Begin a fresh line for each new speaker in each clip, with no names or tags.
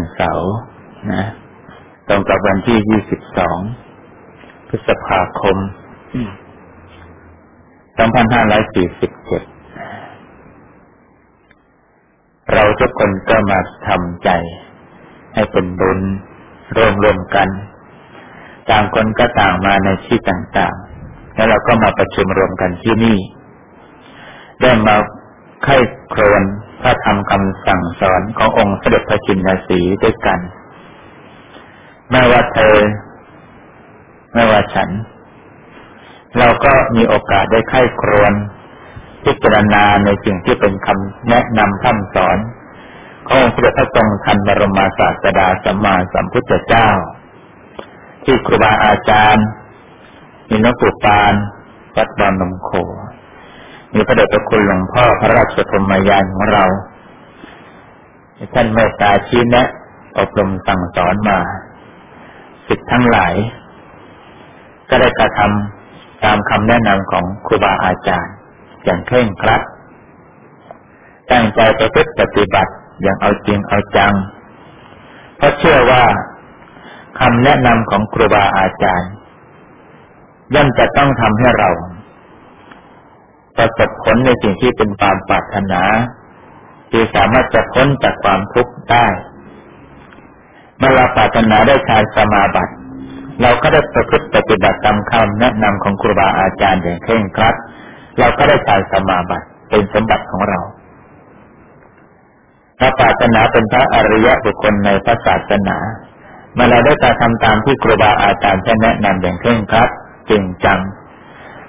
วันเสาร์นะตรงกับวันที่ยี่สิบสองพฤษภาคมสองพันห้าร้อยสี่สิบเจ็ดเราทุกคนก็มาทำใจ ให้เป็นบุญร่วมรวมกัน ต่างคนก็ต่างมาในที่ต่างๆ แล้วเราก็มาประชุมรวมกันที่นี่ได้มา ไข้ครวนพระธรรมคำสั่งสอนขององค์เสด็จพระจินสีด้วยกัน ไม่ว่าเธอ ไม่ว่าฉัน เราก็มีโอกาสได้ไข้ครวนพิจารณาในสิ่งที่เป็นคำแนะนำท่านสอน ขององค์เสด็จพระทรงทันบรมศาสดาสัมมาสัมพุทธเจ้า ที่ครูบาอาจารย์ มีนกุปานวัดบานนมโค มีพระเดชพระคุณหลวงพ่อพระราชธรรมยานของเราท่านเมตตาชี้แนะ อบรมสั่งสอนมาสิทธิ์ทั้งหลาย ก็ได้กระทำตามคำแนะนำของครูบาอาจารย์ อย่างเคร่งครัดตั้งใจประพฤติปฏิบัติอย่างเอาจริงเอาจัง เพราะเชื่อว่าคำแนะนำของครูบาอาจารย์ ย่อมจะต้องทำให้เรา ประสบผลในสิ่งที่เป็นความปรารถนาที่สามารถจะพ้นจากความทุกข์ได้เมื่อเราปรารถนาได้ฌานสมาบัติเราก็ได้ประพฤติปฏิบัติตามคำแนะนำของครูบาอาจารย์อย่างเคร่งครัด เราก็ได้ฌานสมาบัติเป็นสมบัติของเราพระศาสนาเป็นพระอริยะบุคคลในพระศาสนาเมื่อเราได้การทำตามที่ครูบาอาจารย์แนะนำอย่างเคร่งครัดจริงจัง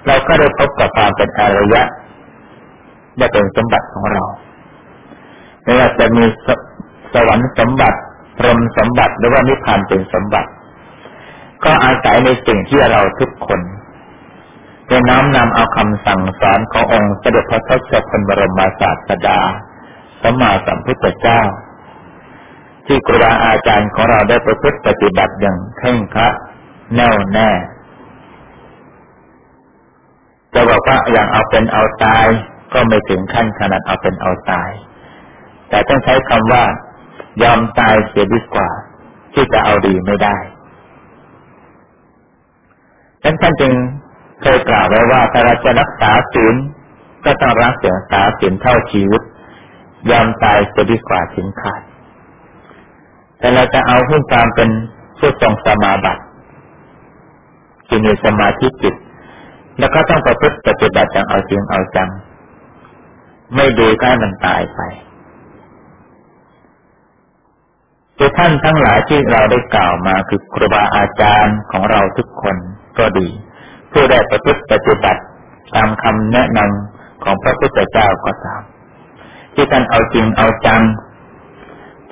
เราก็ได้พบกับความเป็นอริยะได้เป็นสมบัติของเราไม่ว่าจะมีสวรรค์สมบัติพรหมสมบัติหรือว่านิพพานเป็นสมบัติ ก็อาศัยในสิ่งที่เราทุกคนได้น้อมนำเอาคำสั่งสอนขององค์เสด็จพระทศพลบรมศาสดาสัมมาสัมพุทธเจ้า ที่ครูบาอาจารย์ของเราได้ประพฤติปฏิบัติอย่างเคร่งครัดแน่วแน่ จะบอกว่าอย่างเอาเป็นเอาตาย ก็ไม่ถึงขั้นขนาดเอาเป็นเอาตาย แต่ต้องใช้คำว่ายอมตายเสียดีกว่า ที่จะเอาดีไม่ได้ฉันท่านจึงเคยกล่าวไว้ว่าถ้าเราจะรักษาศีลก็ต้องรักษาศีลเท่าชีวิต ยอมตายจะดีกว่าถึงขาดแต่เราจะเอาขึ้นตามเป็นผู้ทรงสมาบัติที่มีสมาธิจิต แล้วก็ต้องประพฤติปฏิบัติอย่างเอาจริงเอาจัง ไม่ดูใกล้มันตายไปคือท่านทั้งหลายที่เราได้กล่าวมาคือครูบาอาจารย์ของเราทุกคนก็ดี ผู้ได้ประพฤติปฏิบัติตามคำแนะนำของพระพุทธเจ้าก็ตาม ที่ท่านเอาจริงเอาจัง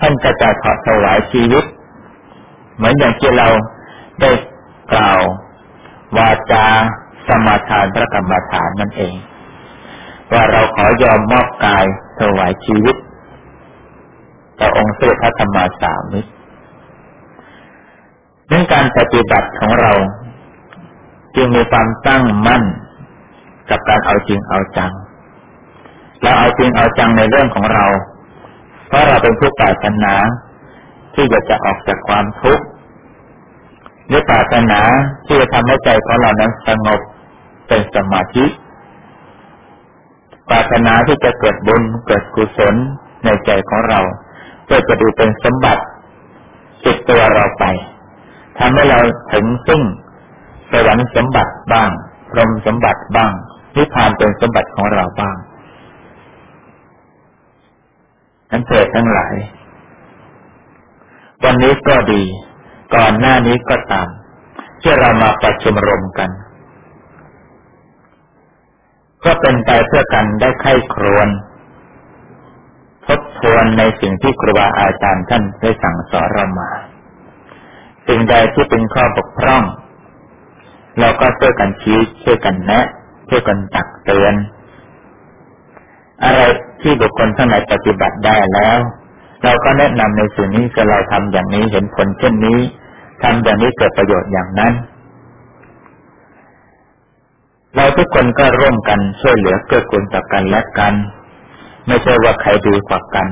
ท่านจะจะถอดถวายชีวิต เหมือนอย่างที่เราได้กล่าววาจา มาทานพระกรรมฐานนั่นเอง ว่าเราขอยอมมอบกายถวายชีวิตต่อองค์เสด็จพระธรรมสามิตรเรื่องการปฏิบัติของเรา จึงมีความตั้งมั่นกับการเอาจริงเอาจัง เราเอาจริงเอาจังในเรื่องของเรา เพราะเราเป็นผู้ปรารถนาที่จะจะออกจากความทุกข์หรือปรารถนาที่จะทำให้ใจของเรานั้นสงบ เป็นสมาธิปรารถนาที่จะเกิดบุญเกิดกุศลในใจของเรา เพื่อจะดูเป็นสมบัติติดตัวเราไปทำให้เราถึงซึ่งสวรรค์สมบัติบ้างพรหมสมบัติบ้างนิพพานเป็นสมบัติของเราบ้างนั้นเถิดทั้งหลาย วันนี้ก็ดี ก่อนหน้านี้ก็ตาม ที่เรามาประชุมรมกัน ก็เป็นไปเพื่อกันได้ไข้ครวนทบทวนในสิ่งที่ครูบาอาจารย์ท่านได้สั่งสอนเรามา สิ่งใดที่เป็นข้อบกพร่อง เราก็ช่วยกันชี้ช่วยกันแนะช่วยกันตักเตือน อะไรที่บุคคลทั้งหลายปฏิบัติได้แล้ว เราก็แนะนำในส่วนนี้ก็เราทำอย่างนี้เห็นผลเช่นนี้ทำอย่างนี้เกิดประโยชน์อย่างนั้น เราทุกคนก็ร่วมกันช่วยเหลือเกื้อกูลต่อกันและกัน ไม่ใช่ว่าใครดีกว่ากัน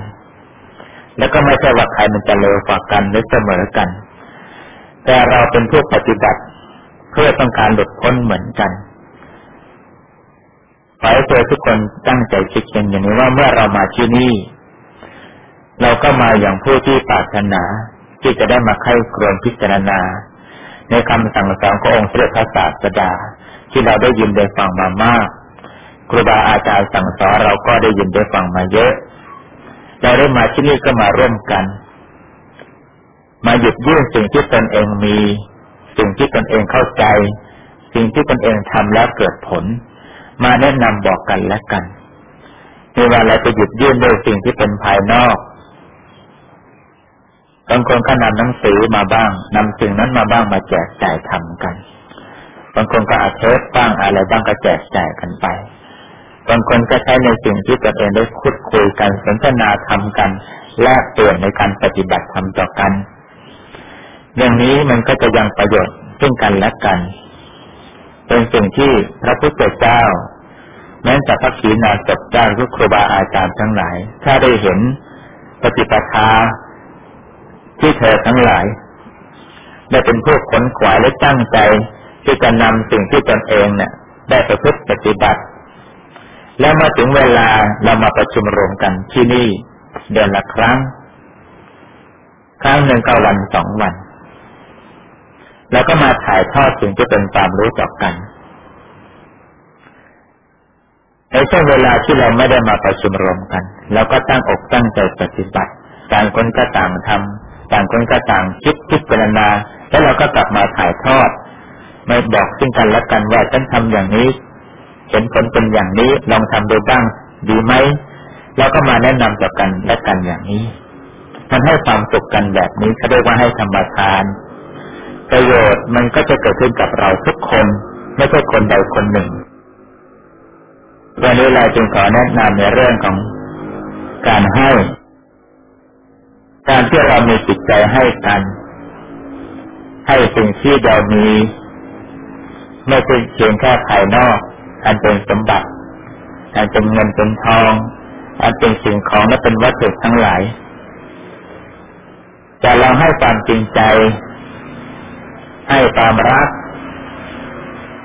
แล้วก็ไม่ใช่ว่าใครมันจะเลวกว่ากันหรือเสมอกัน แต่เราเป็นผู้ปฏิบัติ เพื่อต้องการหลุดพ้นเหมือนกันขอให้เจอทุกคนตั้งใจคิดกันอย่างนี้ว่าเมื่อเรามาที่นี่ เราก็มาอย่างผู้ที่ปรารถนาที่จะได้มาไข้ครวญพิจารณา ในคำสั่งสอนขององค์พระศาสดา ที่เราได้ยินได้ฟังมามากครูบาอาจารย์สั่งสอนเราก็ได้ยินได้ฟังมาเยอะ เราได้มาที่นี่ก็มาร่วมกัน มาหยุดยื่นสิ่งที่ตนเองมี สิ่งที่ตนเองเข้าใจ สิ่งที่ตนเองทำแล้วเกิดผล มาแนะนำบอกกันและกันในว่าเราจะหยุดยื่นด้วยสิ่งที่เป็นภายนอกบางคนก็นำหนังสือมาบ้างนำสิ่งนั้นมาบ้างมาแจกจ่ายทำกัน บางคนก็อาเทปบ้างอะไรบ้างก็แจกจ่ายกันไป บางคนก็ใช้ในสิ่งที่ตัวเองได้คุดคุยกันสนทนาทำกันแลกเปลี่ยนในการปฏิบัติธรรมต่อกัน อย่างนี้มันก็จะยังประโยชน์ซึ่งกันและกัน เป็นสิ่งที่พระพุทธเจ้า แม้แต่พระขีณาสพเจ้าทุกครูบาอาจารย์ทั้งหลาย ถ้าได้เห็นปฏิปทาที่เธอทั้งหลาย ได้เป็นผู้ขนขวายและตั้งใจ ที่จะนำสิ่งที่ตนเองเนี่ย ได้ประพฤติปฏิบัติ แล้วมาถึงเวลาเรามาประชุมรวมกันที่นี่ เดือนละครั้ง ครั้งหนึ่งก็วันสองวัน แล้วก็มาถ่ายทอดสิ่งที่เป็นความรู้ต่อกันในช่วงเวลาที่เราไม่ได้มาประชุมรวมกันเราก็ตั้งอกตั้งใจปฏิบัติต่างคนก็ต่างทำต่างคนก็ต่างคิดพิจารณาแล้วเราก็กลับมาถ่ายทอด ไม่บอกซึ่งกันและกันว่าฉันทำอย่างนี้ เห็นผลเป็นอย่างนี้ลองทำดูบ้างดีไหมแล้วก็มาแนะนำต่อกันและกันอย่างนี้มันให้ความสุขกันแบบนี้เขาเรียกว่าให้ธรรมทาน ประโยชน์มันก็จะเกิดขึ้นกับเราทุกคน ไม่ใช่คนใดคนหนึ่งวันนี้เราจึงขอแนะนำในเรื่องของการให้ การที่เรามีจิตใจให้กัน ให้สิ่งที่เรามี ไม่ใช่เพียงแค่ภายนอก อันเป็นสมบัติ อันเป็นเงินเป็นทอง อันเป็นสิ่งของและเป็นวัตถุทั้งหลายแต่เราให้ความจริงใจ ให้ความรัก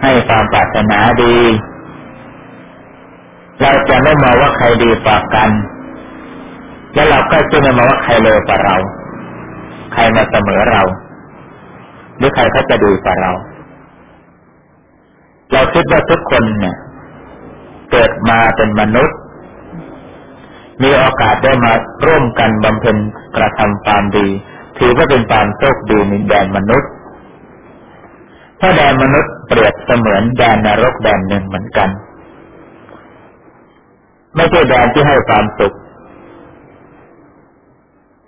ให้ความปรารถนาดี เราจะไม่มองว่าใครดีกว่ากัน และเราก็จะไม่มองว่าใครเลวกว่าเรา ใครมาเสมอเรา หรือใครเขาจะดีกว่าเรา เราคิดว่าทุกคนเนี่ยเกิดมาเป็นมนุษย์ มีโอกาสได้มาร่วมกันบำเพ็ญกระทำความดี ถือว่าเป็นความโชคดีในแดนมนุษย์ถ้าแดนมนุษย์เปรียบเสมือนแดนนรกแดนหนึ่งเหมือนกัน ไม่ใช่แดนที่ให้ความสุข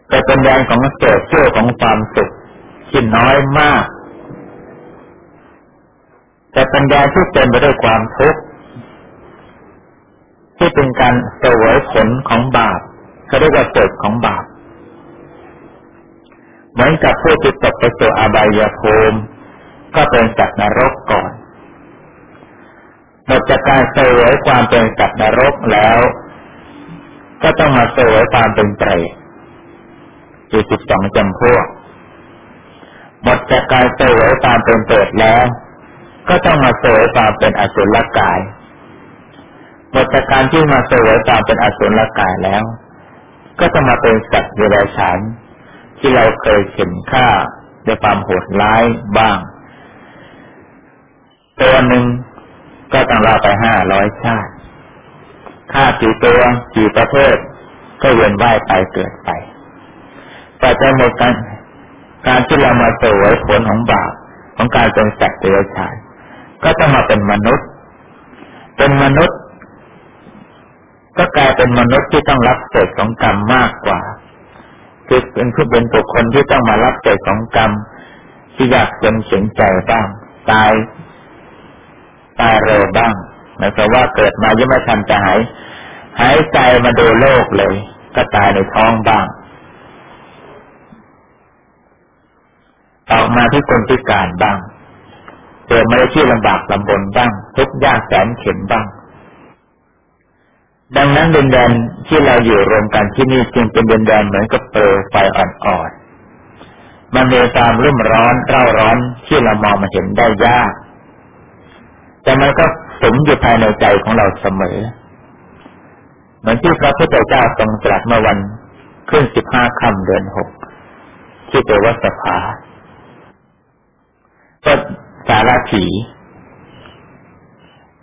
แต่เป็นแดนของเศษเชื่อของความสุขที่น้อยมาก แต่ปัญญาที่เต็มไปด้วยความทุกข์ที่เป็นการเสวยผลของบาปเขาเรียกว่าเกิดของบาปเหมือนกับผู้ที่ตกไปสู่อบายภูมิก็เป็นสัตว์นรกก่อนหมดจากการเสวยความเป็นสัตว์นรกแล้ว ก็ต้องมาเสวยความเป็นเปรตอยู่สิบสองจำพวกหมดจากการเสวยความเป็นเปรตแล้ว ก็ต้องมาเสวยความเป็นอสุรกายหมดจากการที่มาเสวยความเป็นอสุรกายแล้ว ก็ต้องมาเป็นสัตว์เดรัจฉานที่เราเคยเห็นค่าด้วยความโหดร้ายบ้าง ตัวหนึ่งก็ต้องลาไปห้าร้อยชาติค่ากี่ตัวกี่ประเภทก็เวียนว่ายไปเกิดไป แต่จะหมดการการที่เรามาเสวยผลของบาปของการเป็นสัตว์เดรัจฉาน ก็ต้องมาเป็นมนุษย์ เป็นมนุษย์ ก็กลายเป็นมนุษย์ที่ต้องรับเศษของกรรมมากกว่า คือเป็นผู้เป็นบุคคลที่ต้องมารับเศษของกรรม ที่ยากจนเสียงใจบ้าง ตาย ตายเร็วบ้างหมายความว่าเกิดมายังไม่ทันจะหายหายใจมาดูโลกเลย ก็ตายในท้องบ้างออกมาที่คนพิการบ้าง เกิดมาในที่ลำบากลำบนบ้างทุกยากแสนเข็นบ้าง ดังนั้นดินแดนที่เราอยู่รวมกันที่นี่จึงเป็นดินแดนเหมือนกับเปลวไฟอ่อนๆมันมีความรุ่มร้อนเร่าร้อนที่เรามองมาเห็นได้ยาก แต่มันก็สมอยู่ภายในใจของเราเสมอ เหมือนที่พระพุทธเจ้าทรงตรัสเมื่อวันขึ้นสิบห้าค่ำเดือนหกที่เปว่าสภา สารถี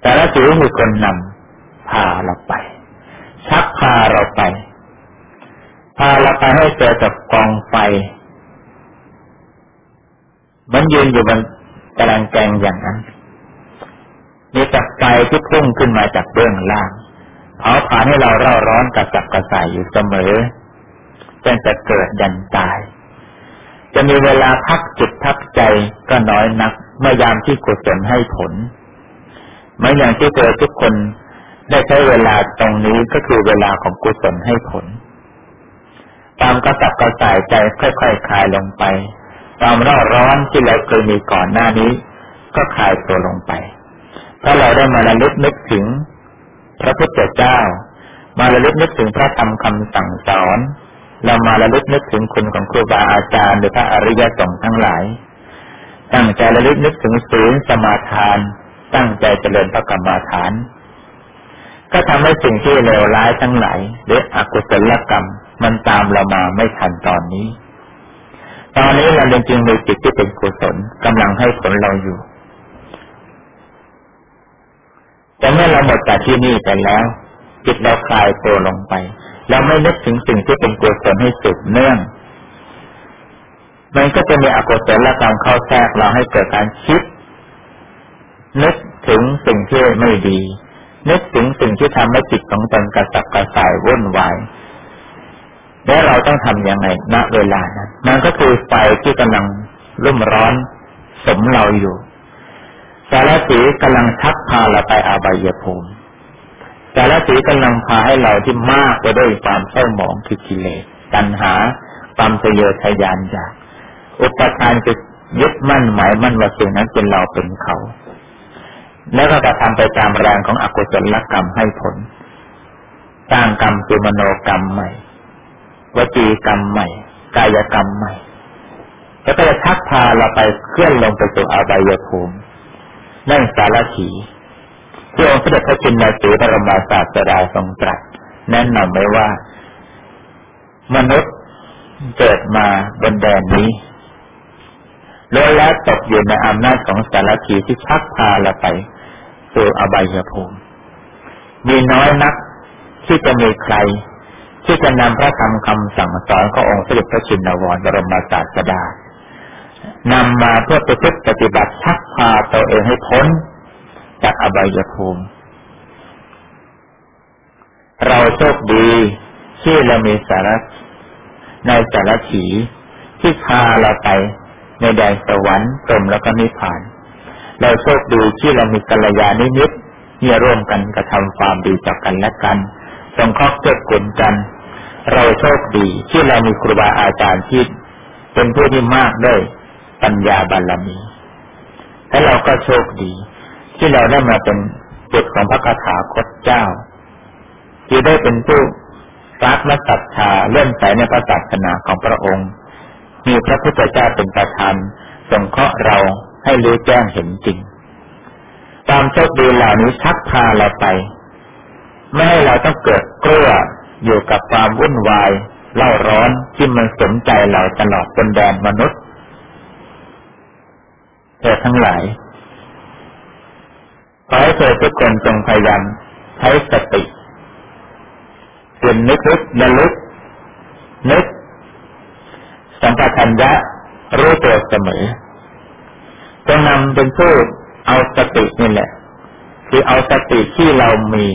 สารถีคือคนนำพาเราไป ชักพาเราไป พาเราไปให้เจอกับกองไฟ มันยืนอยู่บนตารางแกงอย่างนั้นมีจักไฟที่พุ่งขึ้นมาจากเบื้องล่างเผาผลาญให้เราเร่าร้อนกระสับกระส่ายอยู่เสมอจนจะเกิดยันตาย จะมีเวลาพักจิตพักใจก็น้อยนัก เมื่อยามที่กุศลให้ผลเมื่ออย่างที่เจอทุกคนได้ใช้เวลาตรงนี้ก็คือเวลาของกุศลให้ผล ตามกระสับกระส่ายใจค่อยๆคคลายลงไป ความร้อนร้อนที่เราเคยมีก่อนหน้านี้ ก็คลายตัวลงไปถ้าเราได้มาระลึกนึกถึง พระพุทธเจ้า มาระลึกนึกถึงพระธรรมคำสั่งสอน เรามาระลึกนึกถึงคุณของครูบาอาจารย์หรือพระอริยสงฆ์ทั้งหลาย ตั้งใจระลึกนึกถึงศีลสมาทาน ตั้งใจเจริญพระกรรมาฐาน ก็ทำให้สิ่งที่เลวร้ายทั้งหลายหรืออกุศลกรรม มันตามเรามาไม่ทันตอนนี้ ตอนนี้เราจริงๆมีจิตที่เป็นกุศลกำลังให้ผลเราอยู่แต่เมื่อเราหมดจากที่นี่ไปแล้ว จิตเราคลายตัวลงไป เราไม่นึกถึงสิ่งที่เป็นกุศลให้สืบเนื่อง มันก็จะมีอกุศลกรรมเข้าแทรกเราให้เกิดการคิด นึกถึงสิ่งที่ไม่ดี นึกถึงสิ่งที่ทำให้จิตของตนกระสับกระส่ายวุ่นวายแล้วเราต้องทำยังไงณเวลานั้นมันก็คือไฟที่กำลังรุ่มร้อนสมเราอยู่สารสีกำลังชักพาเราไปอาบายภูมิแต่ลสีกำลังพาให้เราที่มากไปด้วยความเศร้าหมองคือกิเลสตัณหาความทะเยอทะยานอยาก อุปทานจะยึดมั่นหมายมั่นว่าสิ่งนั้นเป็นเราเป็นเขา แล้วก็กระทำไปตามแรงของอกุศลกรรมให้ผลสร้างกรรมคือมโนกรรมใหม่ วจีกรรมใหม่ กายกรรมใหม่ แล้วก็จะทักพาเราไปเคลื่อนลงไปสู่อาบายภูมินั่นสารถีที่องค์พระเดชพระจินนาสีบรมศาสดาทรงตรัสแนะนำไว้ว่า มนุษย์เกิดมาบนแดนนี้ ล้วนแล้วตกอยู่ในอำนาจของสารคีที่พักพาเราไปสู่อบายภูมิมีน้อยนักที่จะมีใคร ที่จะนำพระธรรมคำสั่งสอนขององค์สมเด็จพระชินวรบรมศาสดานำมาเพื่อประพฤติปฏิบัติชักพาตัวเองให้พ้นจากอบายภูมิ เราโชคดีที่เรามีสารในสารถีที่พาเราไป ในแดนสวรรค์กรมแล้วก็นิพพาน เราโชคดีที่เรามีกัลยาณมิตรที่ร่วมกันกระทำความดีต่อกันและกันสงเคราะห์เกื้อกูลกัน เราโชคดีที่เรามีครูบาอาจารย์ที่เป็นผู้ที่มากด้วยปัญญาบารมี และเราก็โชคดี ที่เราได้มาเป็นบุตรของพระคาถาคตเจ้า ที่ได้เป็นผู้รักและศรัทธาเลื่อมใสในพระศาสนาของพระองค์ มีพระพุทธเจ้าเป็นประธานสงเคราะห์เราให้รู้แจ้งเห็นจริงตามโชคดีเหล่านี้ชักพาเราไป ไม่ให้เราต้องเกิดกลัวอยู่กับความวุ่นวายเล่าร้อนที่มันสนใจเราตลอดบนแดนมนุษย์เธอทั้งหลายขอให้เธอทุกคนจงพยายามใช้สติเปลี่ยนนึกนึกระลึกนึก สัมปชัญญะรู้ตัวเสมอจงนำเป็นผู้เอาสตินี่แหละ คือเอาสติที่เรามี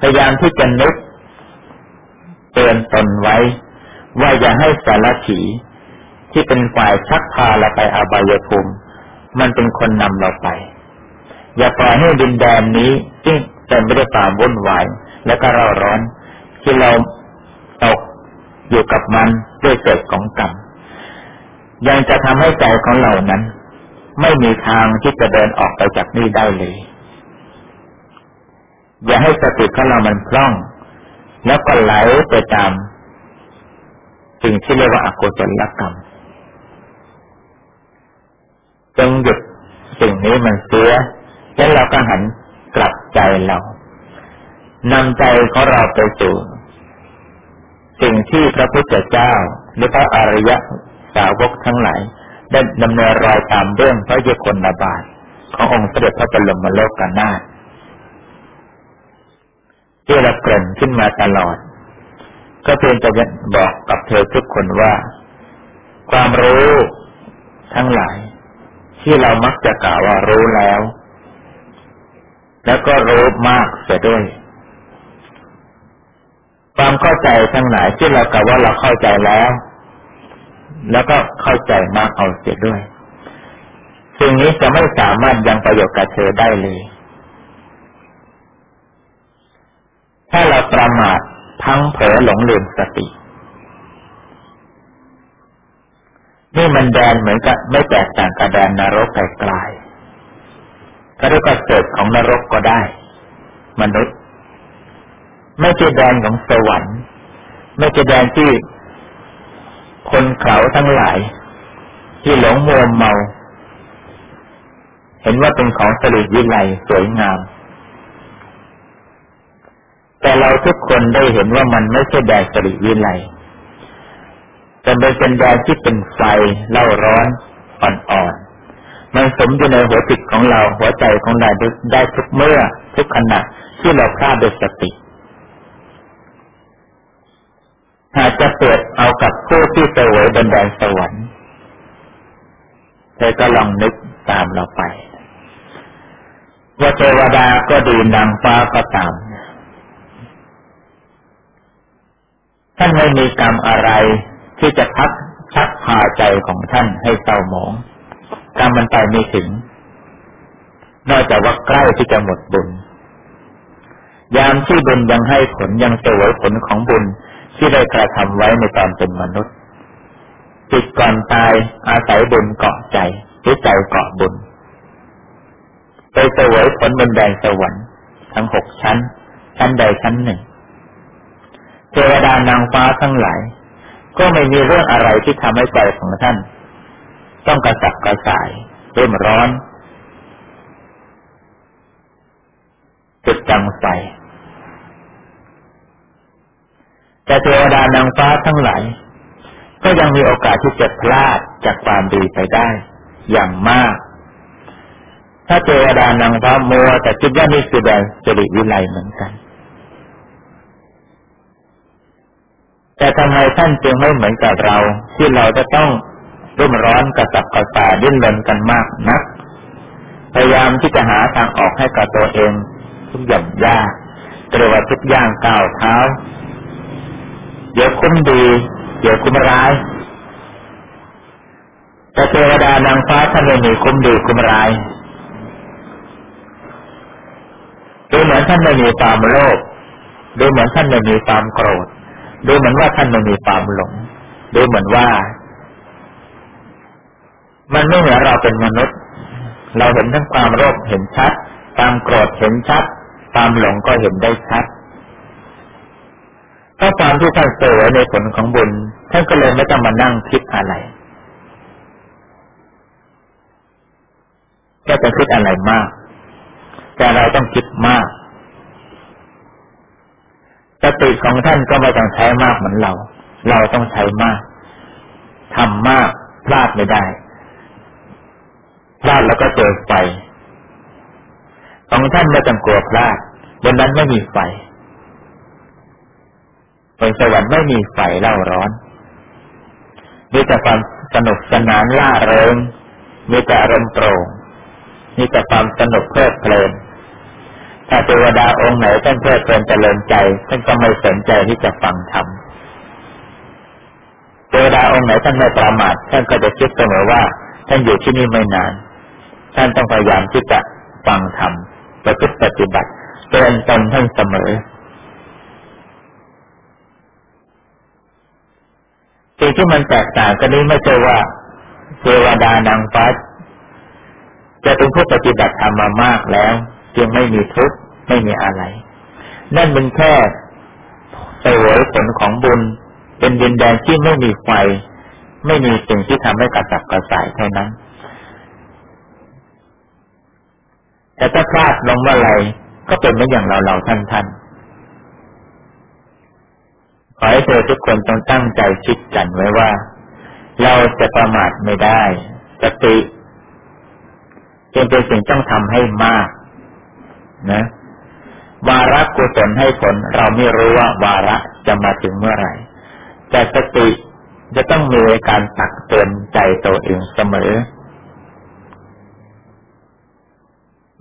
พยายามที่จะนึกเตือนตนไว้ ว่าอย่าให้สารถีที่เป็นฝ่ายชักพาเราไปอบายภูมิมันเป็นคนนำเราไป อย่าปล่อยให้ดินแดนนี้ซึ่งเต็มไปด้วยความวุ่นวายและก็เราร้อน ที่เราตกอยู่กับมัน ด้วยเกิดของกรรมยังจะทำให้ใจของเรานั้น ไม่มีทางที่จะเดินออกไปจากนี่ได้เลย อย่าให้สติของเรามันคล่อง แล้วก็ไหลไปตามสิ่งที่เรียกว่าอกุศลกรรมจงหยุดสิ่งนี้มันเสียแล้วเราก็หันกลับใจเรานำใจของเราไปสู่ สิ่งที่พระพุทธเจ้าหรือพระอริยสาวกทั้งหลายได้ดำเนินรอยตามเรื่องพระยุคลบาทขององค์เสด็จพระบรมโลกกานาถที่เราเกริ่นขึ้นมาตลอด ก็เพียงจะบอกกับเธอทุกคนว่า ความรู้ทั้งหลาย ที่เรามักจะกล่าวว่ารู้แล้ว แล้วก็รู้มากเสียด้วย ความเข้าใจทั้งหลายที่เรากล่าวว่าเราเข้าใจแล้ว แล้วก็เข้าใจมากเอาเสียด้วยสิ่งนี้จะไม่สามารถยังประโยชน์กับเธอได้เลย ถ้าเราประมาททั้งเผลอหลงลืมสติ นี่มันแดนเหมือนกับไม่แตกต่างกับแดนนรกไกลๆก็เรียกว่าเกิดของนรกก็ได้ มนุษย์ ไม่ใช่แดนของสวรรค์ ไม่ใช่แดนที่คนเขาทั้งหลาย ที่หลงมัวเมา เห็นว่าเป็นของสริดวิไลสวยงาม แต่เราทุกคนได้เห็นว่ามันไม่ใช่แดดสริดวิไลแต่เป็นแดดที่เป็นไฟเล่าร้อนอ่อนๆมันสมอยู่ในหัวจิตของเราหัวใจของเราได้ทุกเมื่อทุกขณะที่เราพลาดโดยสติ หากจะเปิดเอากับผู้ที่เสวยบนแดนสวรรค์เธอก็ลองนึกตามเราไป ว่าเทวดาก็ดีนางฟ้าก็ตามท่านไม่มีกรรมอะไรที่จะพักชักพาใจของท่านให้เศร้าหมองกรรมมันไปไม่ถึง นอกจากว่าใกล้ที่จะหมดบุญ ยามที่บุญยังให้ผลยังเสวยผลของบุญ ที่ได้กระทำไว้ในตอนเป็นมนุษย์ จิตก่อนตายอาศัยบุญเกาะใจหรือใจเกาะบุญ ไปเสวยผลบนแดนสวรรค์ทั้งหกชั้น ชั้นใดชั้นหนึ่งเทวดานางฟ้าทั้งหลาย ก็ไม่มีเรื่องอะไรที่ทำให้ใจของท่าน ต้องกระสับกระส่ายเริ่มร้อนจุดจังไฟ แต่เทวดานางฟ้าทั้งหลายก็ยังมีโอกาสที่จะพลาดจากความดีไปได้ อย่างมาก ถ้าเทวดานางฟ้ามัวแต่คิดว่านี่คือแดนสิริวิไลเหมือนกัน แต่ทำไมท่านจึงไม่เหมือนกับเรา ที่เราจะต้องรุ่มร้อนกระสับกระส่ายดิ้นรนกันมากนัก พยายามที่จะหาทางออกให้กับตัวเอง ทุกอย่างยากเรียกว่าทุกอย่างก้าวเท้า เดี๋ยวคุ้มดี เดี๋ยวคุ้มร้ายแต่เทวดานางฟ้าท่านไม่มีคุ้มดีคุ้มร้ายดูเหมือนท่านไม่มีความโลภดูเหมือนท่านไม่มีความโกรธ ดูเหมือนว่าท่านไม่มีความหลง ดูเหมือนว่า มันไม่เหมือนเราเป็นมนุษย์ เราเห็นทั้งความโลภเห็นชัด ความโกรธเห็นชัด ความหลงก็เห็นได้ชัด ถ้าความที่ท่านเสวยในผลของบุญ ท่านก็เลยไม่ต้องมานั่งคิดอะไรก็จะคิดอะไรมาก แต่เราต้องคิดมากสติของท่านก็ไม่ต้องใช้มากเหมือนเรา เราต้องใช้มากทำมากพลาดไม่ได้พลาดแล้วก็เจอไฟของท่านไม่ต้องกลัวพลาดบนนั้นไม่มีไฟ บนสวรรค์ไม่มีไฟเล่าร้อน มีแต่ความสนุกสนานล่าเริง มีแต่อารมณ์โปร่ง มีแต่ความสนุกเพลิดเพลิน ถ้าเทวดาองค์ไหนท่านเพลิดเพลินเจริญใจท่านก็ไม่สนใจที่จะฟังธรรมเทวดาองค์ไหนท่านไม่ประมาทท่านก็จะคิดเสมอว่า ท่านอยู่ที่นี่ไม่นาน ท่านต้องพยายามที่จะฟังธรรมประพฤติปฏิบัติเตือนตนท่านเสมอ สิ่งที่มันแตกต่างกันนี้ไม่ใช่ว่าเทวดานางฟ้าจะเป็นผู้ปฏิบัติธรรมมามากแล้วจึงไม่มีทุกข์ไม่มีอะไร นั่นเป็นแค่สวยผลของบุญ เป็นดินแดนที่ไม่มีไฟ ไม่มีสิ่งที่ทำให้กระสับกระส่ายแค่นั้น แต่ถ้าพลาดลงเมื่อไรก็เป็นไม่อย่างเราเราท่านท่าน ขอให้เธอทุกคนต้องตั้งใจคิดกันไว้ว่า เราจะประมาทไม่ได้ สติจึงเป็นสิ่งต้องทำให้มาก นะวาระกุศลให้ผล เราไม่รู้ว่าวาระจะมาถึงเมื่อไหร่ แต่สติจะต้องมีการตักเตือนใจตัวเองเสมอ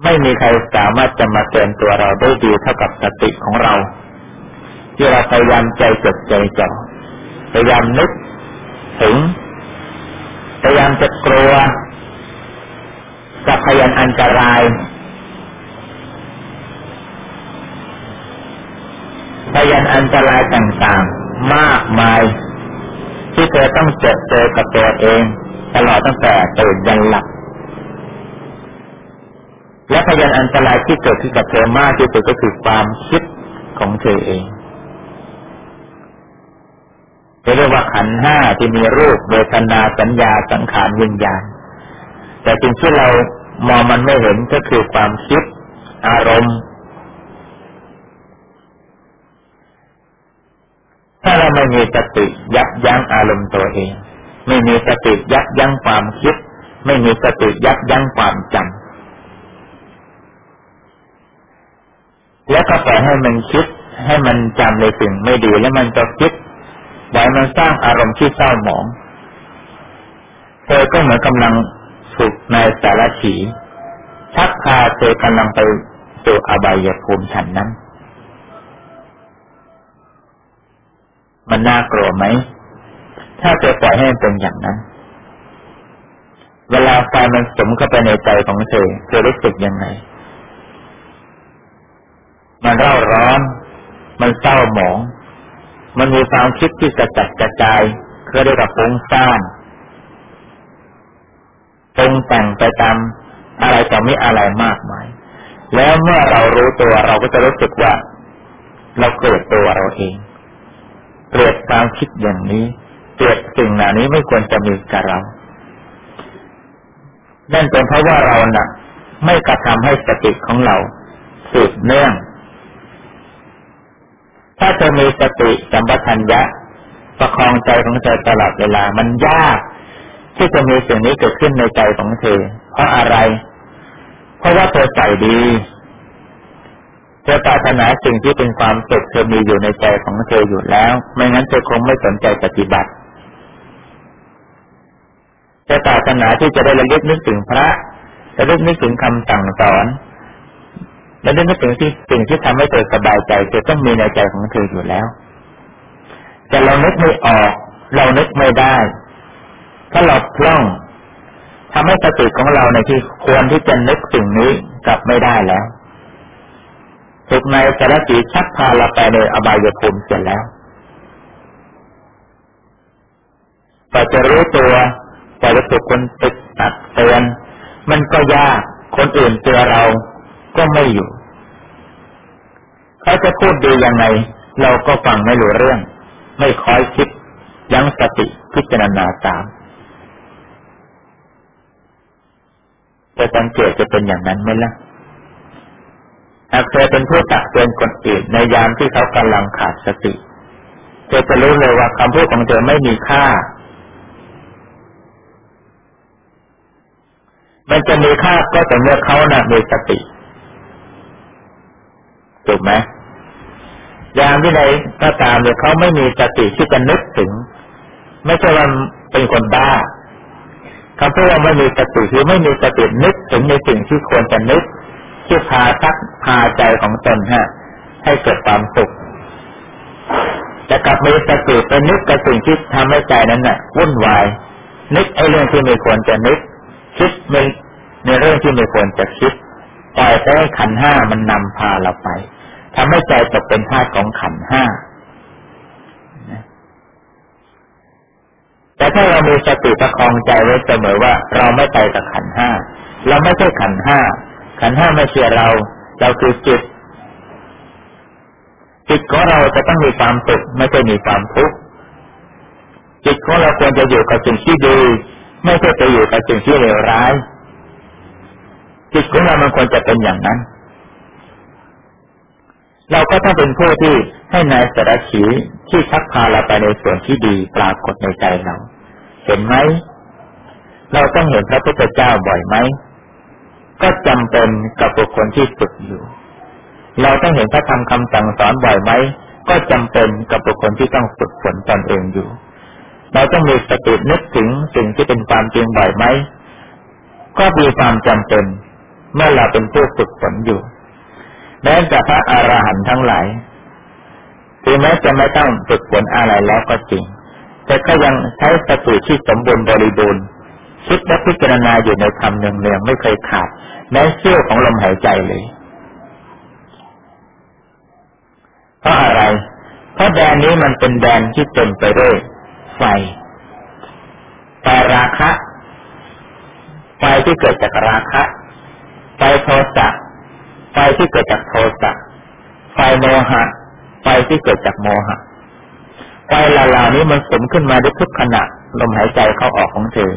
ไม่มีใครสามารถจะมาเตือนตัวเราได้ดีเท่ากับสติของเรา ที่เราพยายามใจจดใจจ่อพยายามนึกถึงพยายามจะกลัวกับพยันอันตรายพยันอันตรายต่างๆ มากมาย ที่เธอต้องเจอเจอกับตัวเอง ตลอดตั้งแต่ตื่นยันหลับและพยันอันตรายที่เกิดขึ้นกับเธอมากที่สุดก็คือความคิดของเธอเอง เรียกว่าขันห้าที่มีรูปเวทนาสัญญาสังขารวิญญาณ แต่สิ่งที่เรามองมันไม่เห็นก็คือความคิด อารมณ์ ถ้าเราไม่มีสติยับยั้งอารมณ์ตัวเอง ไม่มีสติยับยั้งความคิด ไม่มีสติยับยั้งความจำแล้วก็ปล่อยให้มันคิดให้มันจำในสิ่งไม่ดีแล้วมันจะคิด มันสร้างอารมณ์ที่เศร้าหมอง เธอก็เหมือนกำลังถูกในสารฉีชักพาเธอกำลังไปสู่อบายภูมิชั้นนั้น มันน่ากลัวไหม ถ้าเธอปล่อยให้มันเป็นอย่างนั้น เวลาไฟมันสมเข้าไปในใจของเธอ เธอรู้สึกยังไง มันเร่าร้อน มันเศร้าหมอง มันมีความคิดที่กระจัดกระจายคือเรียกว่าฟุ้งซ่านปรุงแต่งไปตามอะไรต่อไม่อะไรมากมาย แล้วเมื่อเรารู้ตัวเราก็จะรู้สึกว่า เราเกิดตัวเราเองเกลียดความคิดอย่างนี้เกลียดสิ่งเหล่านี้ไม่ควรจะมีกับเรานั่นเป็นเพราะว่าเรานะ่ะ ไม่กระทำให้สติของเราสืบเนื่อง ถ้าเธอมีสติสัมปชัญญะประคองใจของเธอตลอดเวลามันยาก ที่จะมีสิ่งนี้เกิดขึ้นในใจของเธอ เพราะอะไร เพราะว่าเธอใจดีเธอปรารถนาสิ่งที่เป็นความสุขเธอมีอยู่ในใจของเธออยู่แล้ว ไม่งั้นเธอคงไม่สนใจปฏิบัติเธอปรารถนาที่จะได้ระลึกนึกถึงพระระลึกนึกถึงคำสั่งสอน และนึกถึงที่สิ่งที่ทำให้เธอสบายใจจะต้องมีในใจของเธออยู่แล้ว แต่เรานึกไม่ออก เรานึกไม่ได้ ถ้าเราพล่องทำให้สติของเราในที่ควรที่จะนึกสิ่งนี้กลับไม่ได้แล้วถูกในสารสีชักพาเราไปในอบายภูมิเสร็จแล้วกว่าจะรู้ตัวกว่าจะถูกคนติดตัดเตือน มันก็ยากคนอื่นเตือเรา ก็ไม่อยู่ เขาจะพูดดียังไง เราก็ฟังไม่รู้เรื่อง ไม่คอยคิด ยั้งสติพิจารณาตามจะสังเกตจะเป็นอย่างนั้นไหมล่ะหากเธอเป็นผู้ตักเตือนคนอื่นในยามที่เขากำลังขาดสติเธอจะรู้เลยว่าคำพูดของเธอไม่มีค่า มันจะมีค่าก็แต่เมื่อเขานะ่ะมีสติ ถูกไหมยามที่ไหนก็ตามเนี่ยเขาไม่มีสติที่จะนึกถึง ไม่ใช่ว่าเป็นคนบ้าเขาพูดว่าไม่มีสติคือไม่มีสตินึกถึงในสิ่งที่ควรจะนึกที่พาทักพาใจของตนฮะ ให้เกิดความสุขจะกลับมีสติไปนึกกับสิ่งที่ทำให้ใจนั้นน่ะวุ่นวายนึกไอ้เรื่องที่ไม่ควรจะนึก คิดในในเรื่องที่ไม่ควรจะคิดปล่อยให้ขันห้ามันนำพาเราไป ทำให้ใจตกเป็นทาสของขันห้าแต่ถ้าเรามีสติประคองใจไว้เสมอว่า เราไม่ไปกับขันห้าเราไม่ใช่ขันห้าขันห้าไม่ใช่เรา เราคือจิต จิตของเราจะต้องมีความสุขไม่ใช่มีความทุกข์จิตของเราควรจะอยู่กับสิ่งที่ดี ไม่ใช่ไปอยู่กับสิ่งที่เลวร้าย จิตของเรามันควรจะเป็นอย่างนั้น เราก็ต้องเป็นผู้ที่ให้นายสารขีที่ชักพาเราไปในส่วนที่ดีปรากฏในใจเรา เห็นไหม เราต้องเห็นพระพุทธเจ้าบ่อยไหม ก็จำเป็นกับบุคคลที่ฝึกอยู่ เราต้องเห็นพระธรรมคำสั่งสอนบ่อยไหม ก็จำเป็นกับบุคคลที่ต้องฝึกฝนตนเองอยู่ เราต้องมีสตินึกถึงสิ่งที่เป็นความจริงบ่อยไหม ก็มีความจำเป็น เมื่อเราเป็นผู้ฝึกฝนอยู่ แม้แต่พระอรหันต์ทั้งหลายถึงแม้จะไม่ต้องฝึกฝนอะไรแล้วก็จริง แต่ก็ยังใช้สติที่สมบูรณ์บริบูรณ์คิดและพิจารณาอยู่ในธรรมเนืองๆไม่เคยขาดแม้เสี้ยวของลมหายใจเลยเพราะอะไร เพราะแดนนี้มันเป็นแดนที่เต็มไปด้วยไฟไฟราคะ ไฟที่เกิดจากราคะ ไฟโทสะ ไฟที่เกิดจากโทสะไฟโมหะไฟที่เกิดจากโมหะไฟเหล่านี้มันสมขึ้นมาด้วยทุกขณะลมหายใจเข้าออกของเธอ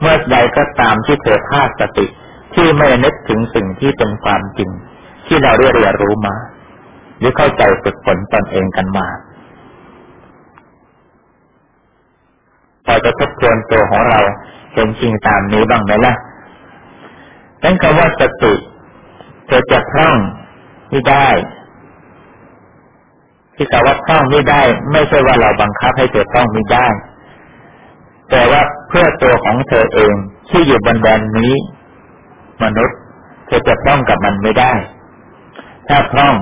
เมื่อใดก็ตามที่เธอพลาดสติที่ไม่นึกถึงสิ่งที่เป็นความจริง ที่เราเรียนรู้มา หรือเข้าใจฝึกฝนตนเองกันมาพอจะทบทวนตัวของเราเห็นจริงตามนี้บ้างไหมล่ะนั่นคำว่าสติ เธอจะพร่องไม่ได้ที่กล่าวว่าพร่องไม่ได้ ไม่ใช่ว่าเราบังคับให้เธอพร่องไม่ได้ แต่ว่าเพื่อตัวของเธอเองที่อยู่บนแดนนี้ มนุษย์ เธอจะพร่องกับมันไม่ได้ ถ้าพร่อง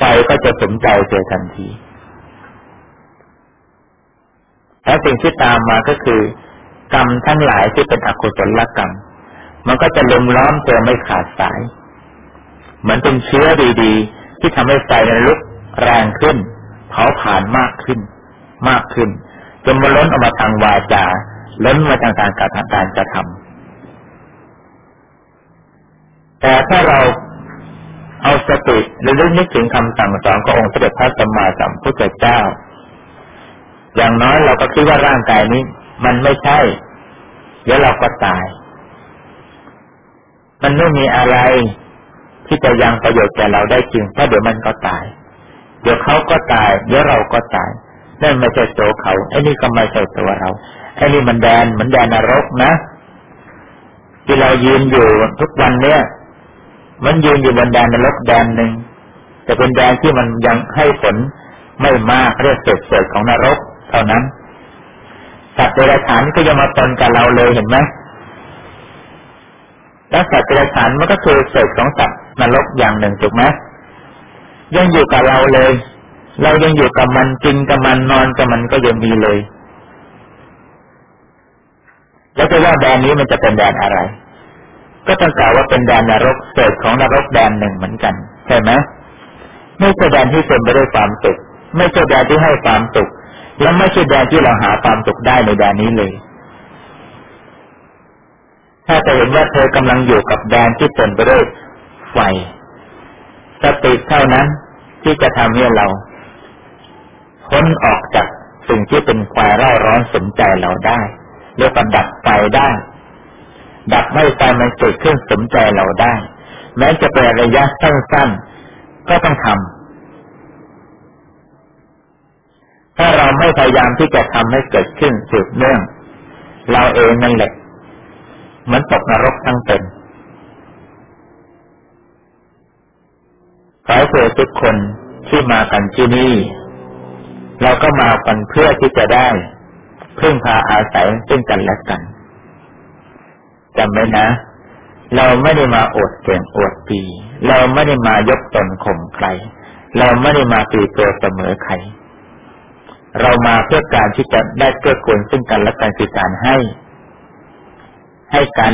ใจก็จะสนใจเธอทันทีแล้วสิ่งที่ตามมาก็คือ กรรมทั้งหลายที่เป็นอกุศลกรรม มันก็จะลุมล้อมตัวไม่ขาดสาย มือนเป็นเชื้อดีๆ ที่ทำให้ไฟลุกแรงขึ้น เผาผ่านมากขึ้น มากขึ้น จนมันล้นออกมาทางวาจา ล้นมาทางการการทางการกระทำแต่ถ้าเราเอาสติหรือนึกถึงคำสั่งสอนขององค์สด็จพระสัมมาสัมพุทธเจ้า อย่างน้อยเราก็คิดว่าร่างกายนี้ มันไม่ใช่ เดี๋ยวเราก็ตาย มันไม่มีอะไร ที่จะยังประโยชน์แก่เราได้จริงเพราะเดี๋ยวมันก็ตาย เดี๋ยวเขาก็ตาย เดี๋ยวเราก็ตายนั่นไม่ใช่ตัวเขาไอ้นี่ก็ไม่ใช่ตัวเราไอ้นี่มันแดนมือนแดนนรกนะ ที่เรายืนอยู่ทุกวันเนี้ยมันยืนอยู่บนแดนนรกแดนหนึ่งแต่เป็นแดนที่มันยังให้ผลไม่มากเรียกเศษเศษของนรก เท่านั้นสัตว์เดรัจฉานก็ยังมาตนกับเราเลยเห็นไหมแล้วสัตว์เดรัจฉานมันก็คือเศษของสัตว์ นรกอย่างหนึ่งถูกไหมยังอยู่กับเราเลย เรายังอยู่กับมันกินกับมันนอนกับมันก็ยังมีเลย แล้วจะว่าแดนนี้มันจะเป็นแดนอะไร ก็ต้องกล่าวว่าเป็นแดนนรกเศษของนรกแดนหนึ่งเหมือนกันใช่ไหมไม่ใช่แดนที่เต็มไปด้วยความสุขไม่ใช่แดนที่ให้ความสุขและไม่ใช่แดนที่เราหาความสุขได้ในแดนนี้เลย ถ้าจะเห็นว่าเธอกำลังอยู่กับแดนที่เต็มไปด้วย ไฟ สติเท่านั้นที่จะทำให้เราพ้นออกจากสิ่งที่เป็นควายร่าร้อนสนใจเราได้เรียกว่าดับไฟได้ ดับไม่ไฟมันเกิดขึ้นสนใจเราได้ แม้จะเป็นระยะสั้นๆ ก็ต้องทำถ้าเราไม่พยายามที่จะทำให้เกิดขึ้นสืบเนื่อง เราเองนั่นแหละมือนตกนรกทั้งเป็น ขอเพื่อทุกคนที่มากันที่นี่ เราก็มากันเพื่อที่จะได้พึ่งพาอาศัยซึ่งกันและกันจำไว้นะ เราไม่ได้มาอดเก่งอดปี เราไม่ได้มายกตนข่มใคร เราไม่ได้มาตีตัวเสมอใคร เรามาเพื่อการที่จะได้เกื้อกูลซึ่งกันและกันคือการให้ ให้กัน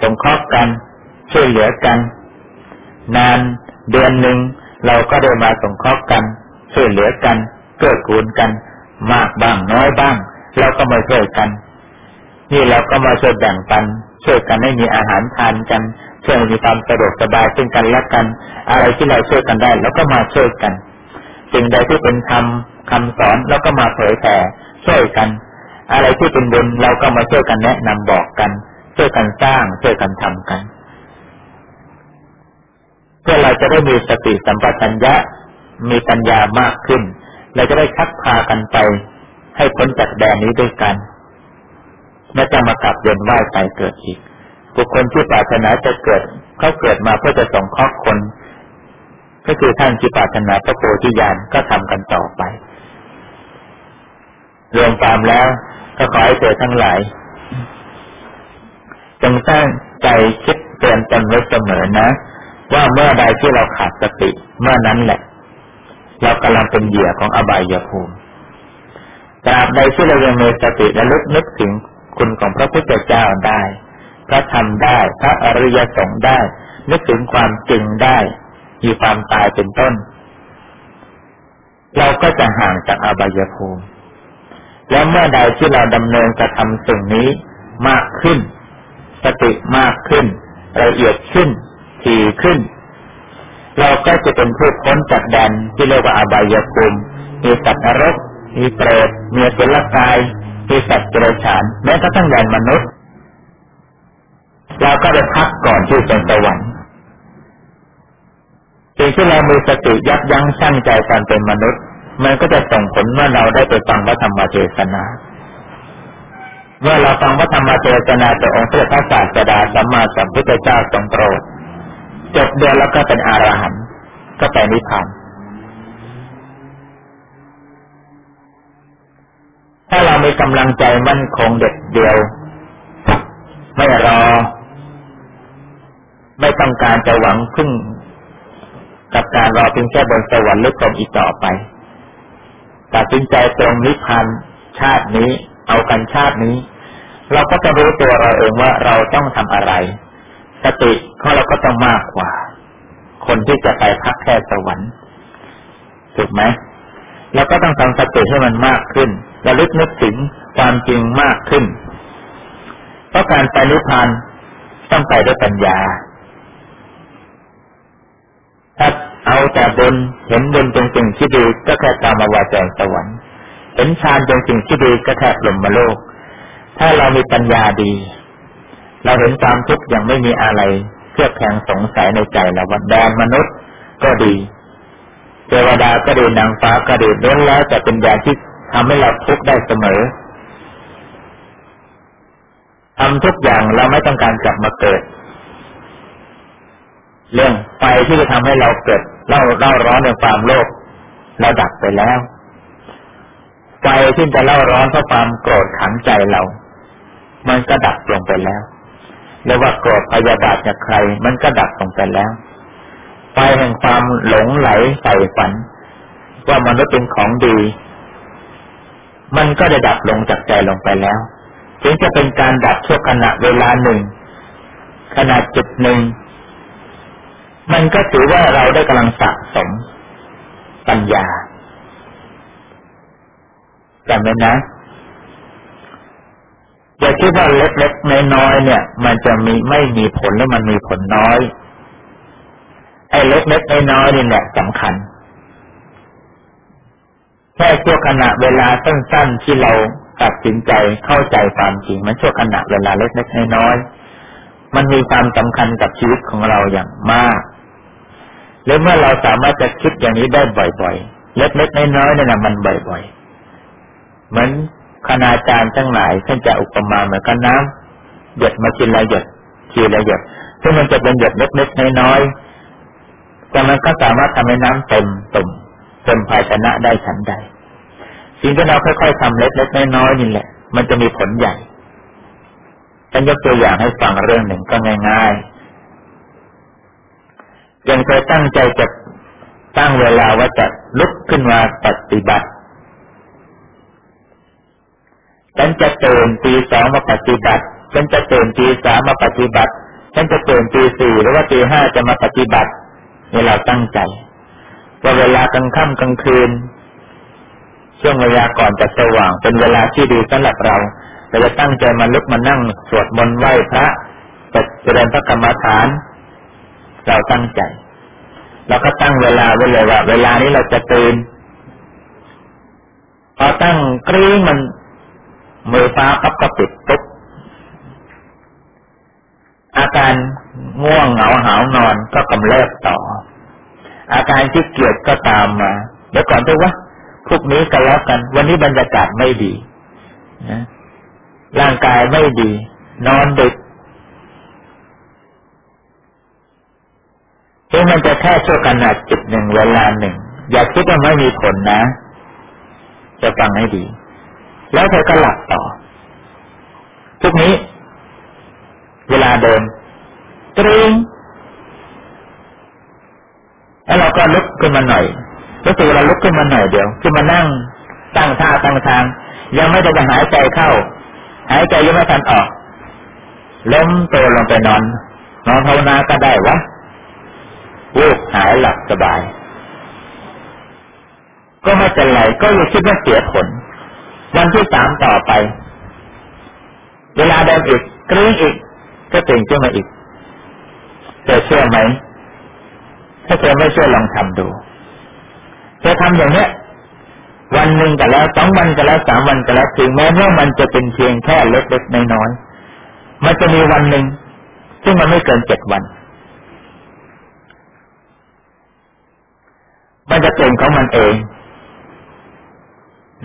สงเคราะห์กัน ช่วยเหลือกัน นาน เดือนหนึ่งเราก็ได้มาสงเคราะห์กันช่วยเหลือกันเกื้อกูลกัน มากบ้างน้อยบ้างเราก็มาช่วยกัน นี่เราก็มาช่วยแบ่งปัน ช่วยกันให้มีอาหารทานกันช่วยมีความสะดวกสบายซึ่งกันและกัน อะไรที่เราช่วยกันได้เราก็มาช่วยกันสิ่งใดที่เป็นธรรมคาสอนเราก็มาเผยแผ่ช่วยกัน อะไรที่เป็นบุญเราก็มาช่วยกันแนะนำบอกกันช่วยกันสร้างช่วยกันทำกัน พื่อเราจะได้มีสติสัมปชัญญะมีปัญญามากขึ้น เราจะได้ชักพากันไป ให้พ้นจากแดนนี้ด้วยกันไม่จะมากลับเวียนว่ายตายเกิดอีกบุคคลที่ปรารถนาจะเกิดเขาเกิดมาเพื่อจะส่งครอบคน ก็คือท่านที่ปรารถนาพระโพธิญาณก็ทำกันต่อไป รวมความแล้วก็ขอให้เกิดทั้งหลาย จงสร้างใจคิดเตือนตนไว้เสมอนะ ว่าเมื่อใดที่เราขาดสติ เมื่อนั้นแหละ เรากำลังเป็นเหยื่อของอบายภูมิตราบใดที่เรายังมีสติและลึกนึกถึงคุณของพระพุทธเจ้าได้พระธรรมได้ พระอริยสงฆ์ได้ นึกถึงความจริงได้ มีความตายเป็นต้น เราก็จะห่างจากอบายภูมิ แล้วเมื่อใดที่เราดำเนินกระทำสิ่งนี้มากขึ้น สติมากขึ้น ละเอียดขึ้นีขึ้น เราก็จะเป็นผู้พ้นจากแดนที่เรียกว่าอบายภูมิมีสัตว์นรก มีเปรตมีสุลกาย มีสัตว์เดรัจฉานแม้กระทั่งแดนมนุษย์ เราก็ไปพักก่อนที่เป็นสวรรค์สิ่งที่เรามีสติยับยั้งชั่งใจการเป็นมนุษย์ มันก็จะส่งผลเมื่อเราได้ไปฟังพระธรรมเทศนา เมื่อเราฟังพระธรรมเทศนาจากองค์พระศาสดาสัมมาสัมพุทธเจ้าทรงโปรด จบเดือนแล้วก็เป็นอรหันต์ก็ไปนิพพานถ้าเรามีกำลังใจมั่นคงเด็ดเดียว ไม่รอ ไม่ต้องการจะหวังพึ่ง กับการรอเพียงแค่บนสวรรค์หรือพรมอีกต่อไปตัดสินใจตรงนิพพานชาตินี้ เอากันชาตินี้ เราก็จะรู้ตัวเราเองว่าเราต้องทำอะไร สติของเราก็ต้องมากกว่า คนที่จะไปพักแค่สวรรค์ถูกไหมเราก็ต้องทำสติให้มันมากขึ้นระลึกนึกถึงความจริงมากขึ้น เพราะการไปนิพพานต้องไปด้วยปัญญาถ้าเอาแต่บนเห็นบนเป็นสิ่งที่ดีก็แค่ตามมาวาจรสวรรค์ เห็นฌานเป็นสิ่งที่ดีก็แค่ลมมาโลก ถ้าเรามีปัญญาดี เราเห็นความทุกข์อย่างไม่มีอะไรเครือบแข็งสงสัยในใจเราว่าแดนมนุษย์ก็ดีเทวดาก็ดีนางฟ้าก็ดีล้วนแล้วจะเป็นแดนที่ทำให้เราทุกข์ได้เสมอทำทุกอย่างเราไม่ต้องการกลับมาเกิด เรื่องไฟที่จะทำให้เราเกิดเล่าเล่าร้อนในความโลภเราดับไปแล้วไฟที่จะเล่าร้อนเพราะความโกรธขังใจเรา มันก็ดับลงไปแล้ว เรียกว่าโกรธพยาบาทจากใคร มันก็ดับลงไปแล้วไฟแห่งความหลงไหลใส่ฝัน ว่ามนุษย์เป็นของดี มันก็จะดับลงจากใจลงไปแล้ว ถึงจะเป็นการดับชั่วขณะเวลาหนึ่งขนาดจุดหนึ่ง มันก็ถือว่าเราได้กำลังสะสมปัญญาจำไว้นะ อย่คิดว่าเล็กๆน้อยๆเนี่ย มันจะมีไม่มีผลแล้วมันมีผลน้อย ไอ้เล็กๆน้อยๆนี่แหละสำคัญแค่ชั่วขณะเวลาสั้น ๆ ที่เราตัดสินใจเข้าใจความจริง มันชั่วขณะเวลาเล็กๆน้อยๆมันมีความสำคัญกับชีวิตของเราอย่างมากหรือเมื่อเราสามารถจะคิดอย่างนี้ได้บ่อย ๆ เล็กๆน้อยๆนั่นแหละมันบ่อย ๆ เหมือน คณาจารย์ทั้งหลายท่านจะอุปมาเหมือนกับน้ำหยดมาทีละหยดทีละหยดซึ่งมันจะเป็นหยดเล็กๆน้อยๆแต่มันก็สามารถทำให้น้ำเต็มตุ่มเต็มภาชนะได้ฉันใดสิ่งที่เราค่อยๆทำเล็กๆน้อยๆนี่แหละ มันจะมีผลใหญ่ฉันยกตัวอย่างให้ฟังเรื่องหนึ่งก็ง่ายๆยังเคยตั้งใจจะตั้งเวลาว่าจะลุกขึ้นมาปฏิบัติ ฉันจะตื่นตีสองมาปฏิบัติ ฉันจะตื่นตีสามมาปฏิบัติ ฉันจะตื่นตีสี่หรือว่าตีห้าจะมาปฏิบัติเวลาตั้งใจว่าเวลากลางค่ำกลางคืน ช่วงเวลาก่อนจะสว่าง เป็นเวลาที่ดีสำหรับเราเราจะตั้งใจมาลุกมานั่งสวดมนต์ไหว้พระจะเจริญพระกรรมฐาน เราตั้งใจเราก็ตั้งเวลาไว้เลยว่า เวลานี้เราจะตื่นพอตั้งกรี๊งมัน มือฟ้าปั๊บก็ปิดปุ๊บอาการง่วงเหงาหาวนอนก็กำเริบต่อ อาการที่เกียดก็ตามมาเดี๋ยวก่อนดูว่าพรุ่งนี้กันแล้วกัน วันนี้บรรยากาศไม่ดีนะร่างกายไม่ดี นอนดึกที่มันจะแค่ชั่วขณะจิตหนึ่งเวลาหนึ่ง อย่าคิดว่าไม่มีผลนะ จะฟังให้ดี แล้วเธอก็หลับต่อ ทุกนี้ เวลาเดินตริงแล้วเราก็ลุกขึ้นมาหน่อยรู้สึกเราลุกขึ้นมาหน่อยเดียวขึ้นมานั่งตั้งท่าตั้งทาง ยังไม่ได้จะหายใจเข้า หายใจยังไม่ทันออกล้มตัวลงไปนอน นอนภาวนาก็ได้วะวูบหายหลับสบาย ก็ไม่เป็นไรก็อย่าคิดว่าเสียผล วันที่สามต่อไป เวลาเดินอีกกรี๊งอีกก็ตื่นขึ้นมาอีกเธอเชื่อไหมถ้าเธอไม่เชื่อลองทำดูเธอทำอย่างเนี้ยวันหนึ่งก็แล้วสองวันก็แล้วสามวันก็แล้วถึงแม้ว่ามันจะเป็นเพียงแค่เล็กๆน้อยๆมันจะมีวันหนึ่งซึ่งมันไม่เกินเจ็ดวัน มันจะเตื่นของมันเอง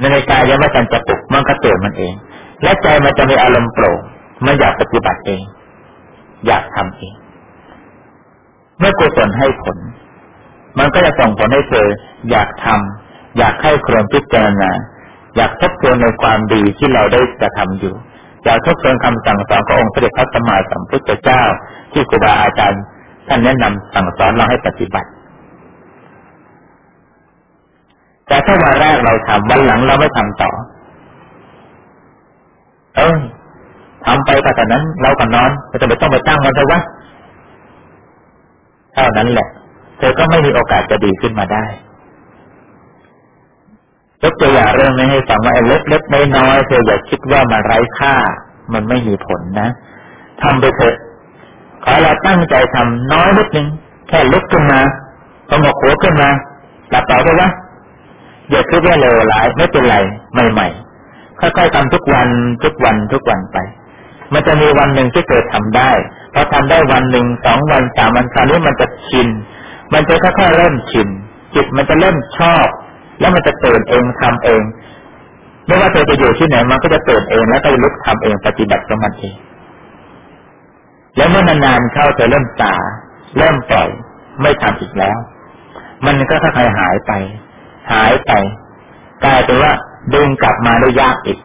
นาฬิกายังไม่ทันจะปลุกมันก็ตื่นมันเอง และใจมันจะมีอารมณ์โปร่งมันอยากปฏิบัติเอง อยากทำเอง เมื่อกุศลให้ผล มันก็จะส่งผลให้เธออยากทำอยากให้ครวญพิจารณาอยากทบทวนในความดีที่เราได้กระทำอยู่อยากทบทวนคำสั่งสอนขององค์พระเดชพระสัมมาสัมพุทธเจ้าที่ครูบาอาจารย์ท่านแนะนำสั่งสอนเราให้ปฏิบัติ แต่ถ้าวันแรกเราทำวันหลังเราไม่ทำต่อ เออทำไปก็แต่นั้นเราก็นอนเราจะไม่ต้องไปตั้งมันเลยว่าเท่านั้นแหละ เธอก็ไม่มีโอกาสจะดีขึ้นมาได้ยกตัวอย่างเรื่องนี้ให้ฟังว่าไอ้เล็กๆน้อยๆเธออย่าคิดว่ามันไร้ค่า มันไม่มีผลนะทำไปเถอะขอเราตั้งใจทำน้อยนิดนึงแค่ลุกขึ้นมาสงบหัวขึ้นมาหลับต่อไปว่า อย่าคิดว่าเลวร้ายไม่เป็นไรใหม่ๆค่อยๆทำทุกวันทุกวันทุกวันไป มันจะมีวันหนึ่งที่เกิดทำได้พอทำได้วันหนึ่งสองวันสามวันคราวนี้มันจะชิน มันจะค่อยๆเริ่มชิน จิตมันจะเริ่มชอบ แล้วมันจะเตื่นเองทำเองไม่ว่าเธอจะอยู่ที่ไหนมันก็จะเตื่นเองแล้วก็ลุกทำเองปฏิบัติกับมันเองแล้วเมื่อนานๆเข้าเธอเริ่มตาเริ่มปล่อยไม่ทำอีกแล้ว มันก็ค่อยๆหายไป หายไปกลายเป็นว่าดึงกลับมาได้ยากอีก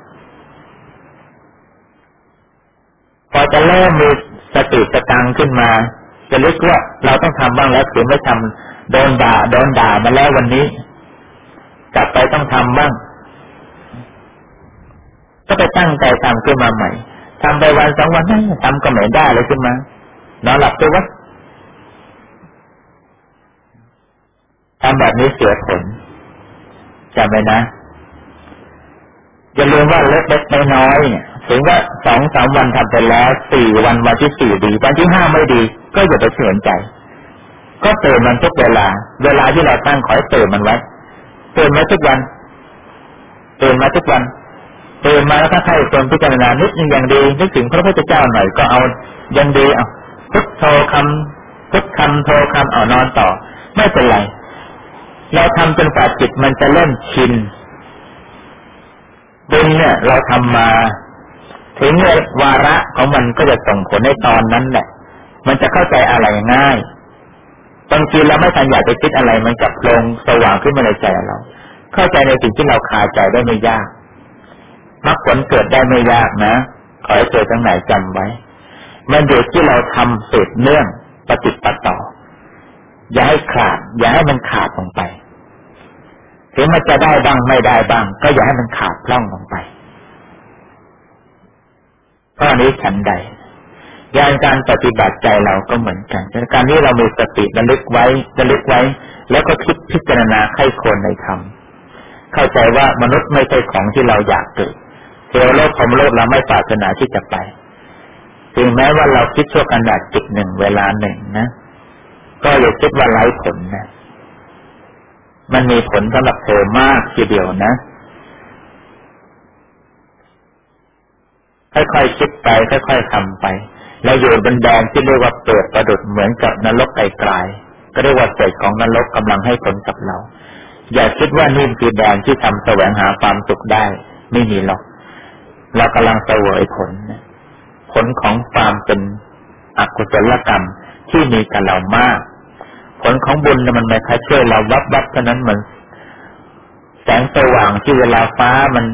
พอจะเริ่มมีสติสตังขึ้นมา จะลึกว่าเราต้องทำบ้างแล้วถึงไม่ทำโดนด่าโดนด่ามาแล้ววันนี้ กลับไปต้องทำบ้าง ก็ไปตั้งใจทำขึ้นมาใหม่ทำไปวันสองวันไม่ทำก็ไม่ได้เลยขึ้นมานอนหลับตัววะทำแบบนี้เสียผล จำไว้นะอย่าลืมว่าเล็กๆน้อยๆเนี่ยถึงว่าสองสามวันทำไปแล้วสี่วันวันที่สี่ดี วันที่ห้าไม่ดี ก็อย่าไปเสียใจ ก็เตือนมันทุกเวลา เวลาที่เราตั้งขอให้เตือนมันไว้เตือนมาทุกวันเตือนมาทุกวันเตือนมาแล้วถ้าใครตนพิจารณานึกอย่างดีนึกถึงพระพุทธเจ้าหน่อยก็เอายังดีเอาพุทโธคำพุทคำโทคำเอานอนต่อ ไม่เป็นไร เราทำจนกว่าจิตมันจะเริ่มชินบุญเนี่ย เราทำมา ถึงวาระของมันก็จะส่งผลในตอนนั้นแหละ มันจะเข้าใจอะไรง่ายบางทีเราไม่ทันอยากไปคิดอะไร มันกับลงสว่างขึ้นมาในใจเรา เข้าใจในสิ่งที่เราคาใจได้ไม่ยากมรรคผลเกิดได้ไม่ยากนะขอให้เจอทั้งไหนจำไว้ มันอยู่ที่เราทำสืบเนื่องปฏิปต่อ อย่าให้ขาด อย่าให้มันขาดลงไปถึงมันจะได้บ้างไม่ได้บ้าง ก็อย่าให้มันขาดพล่องลงไปเพราะนี้ฉันใดยานการปฏิบัติใจเราก็เหมือนกันการนี้เรามีสติระลึกไว้ระลึกไว้ แล้วก็คิดพิจารณาไข้ควรในธรรมเข้าใจว่ามนุษย์ไม่ใช่ของที่เราอยากเกิดเทวโลกของโลกเราไม่ปรารถนาที่จะไป ถึงแม้ว่าเราคิดชั่วขนาดจิตหนึ่งเวลาหนึ่งนะ ก็อย่าคิดว่าไร้ผลนะมันมีผลสำหรับเธอมากทีเดียวนะค่อยๆคิดไปค่อยๆทำไป แล้วอยู่บนแดนที่เรียกว่าเปิดประดุดเหมือนกับนรกไกลๆก็เรียกว่าเศษของนรกกำลังให้ผลกับเรา อย่าคิดว่านี่คือแดนที่ทำแสวงหาความสุขได้ ไม่มีหรอกเรากำลังเสวยผล ผลของความเป็นอกุศลกรรม ที่มีกับเรามาก ผลของบุญมันไม่ค่ช่วยเราวับวับเท่านั้นมือนแสงสว่างที่เวลาฟ้ามัน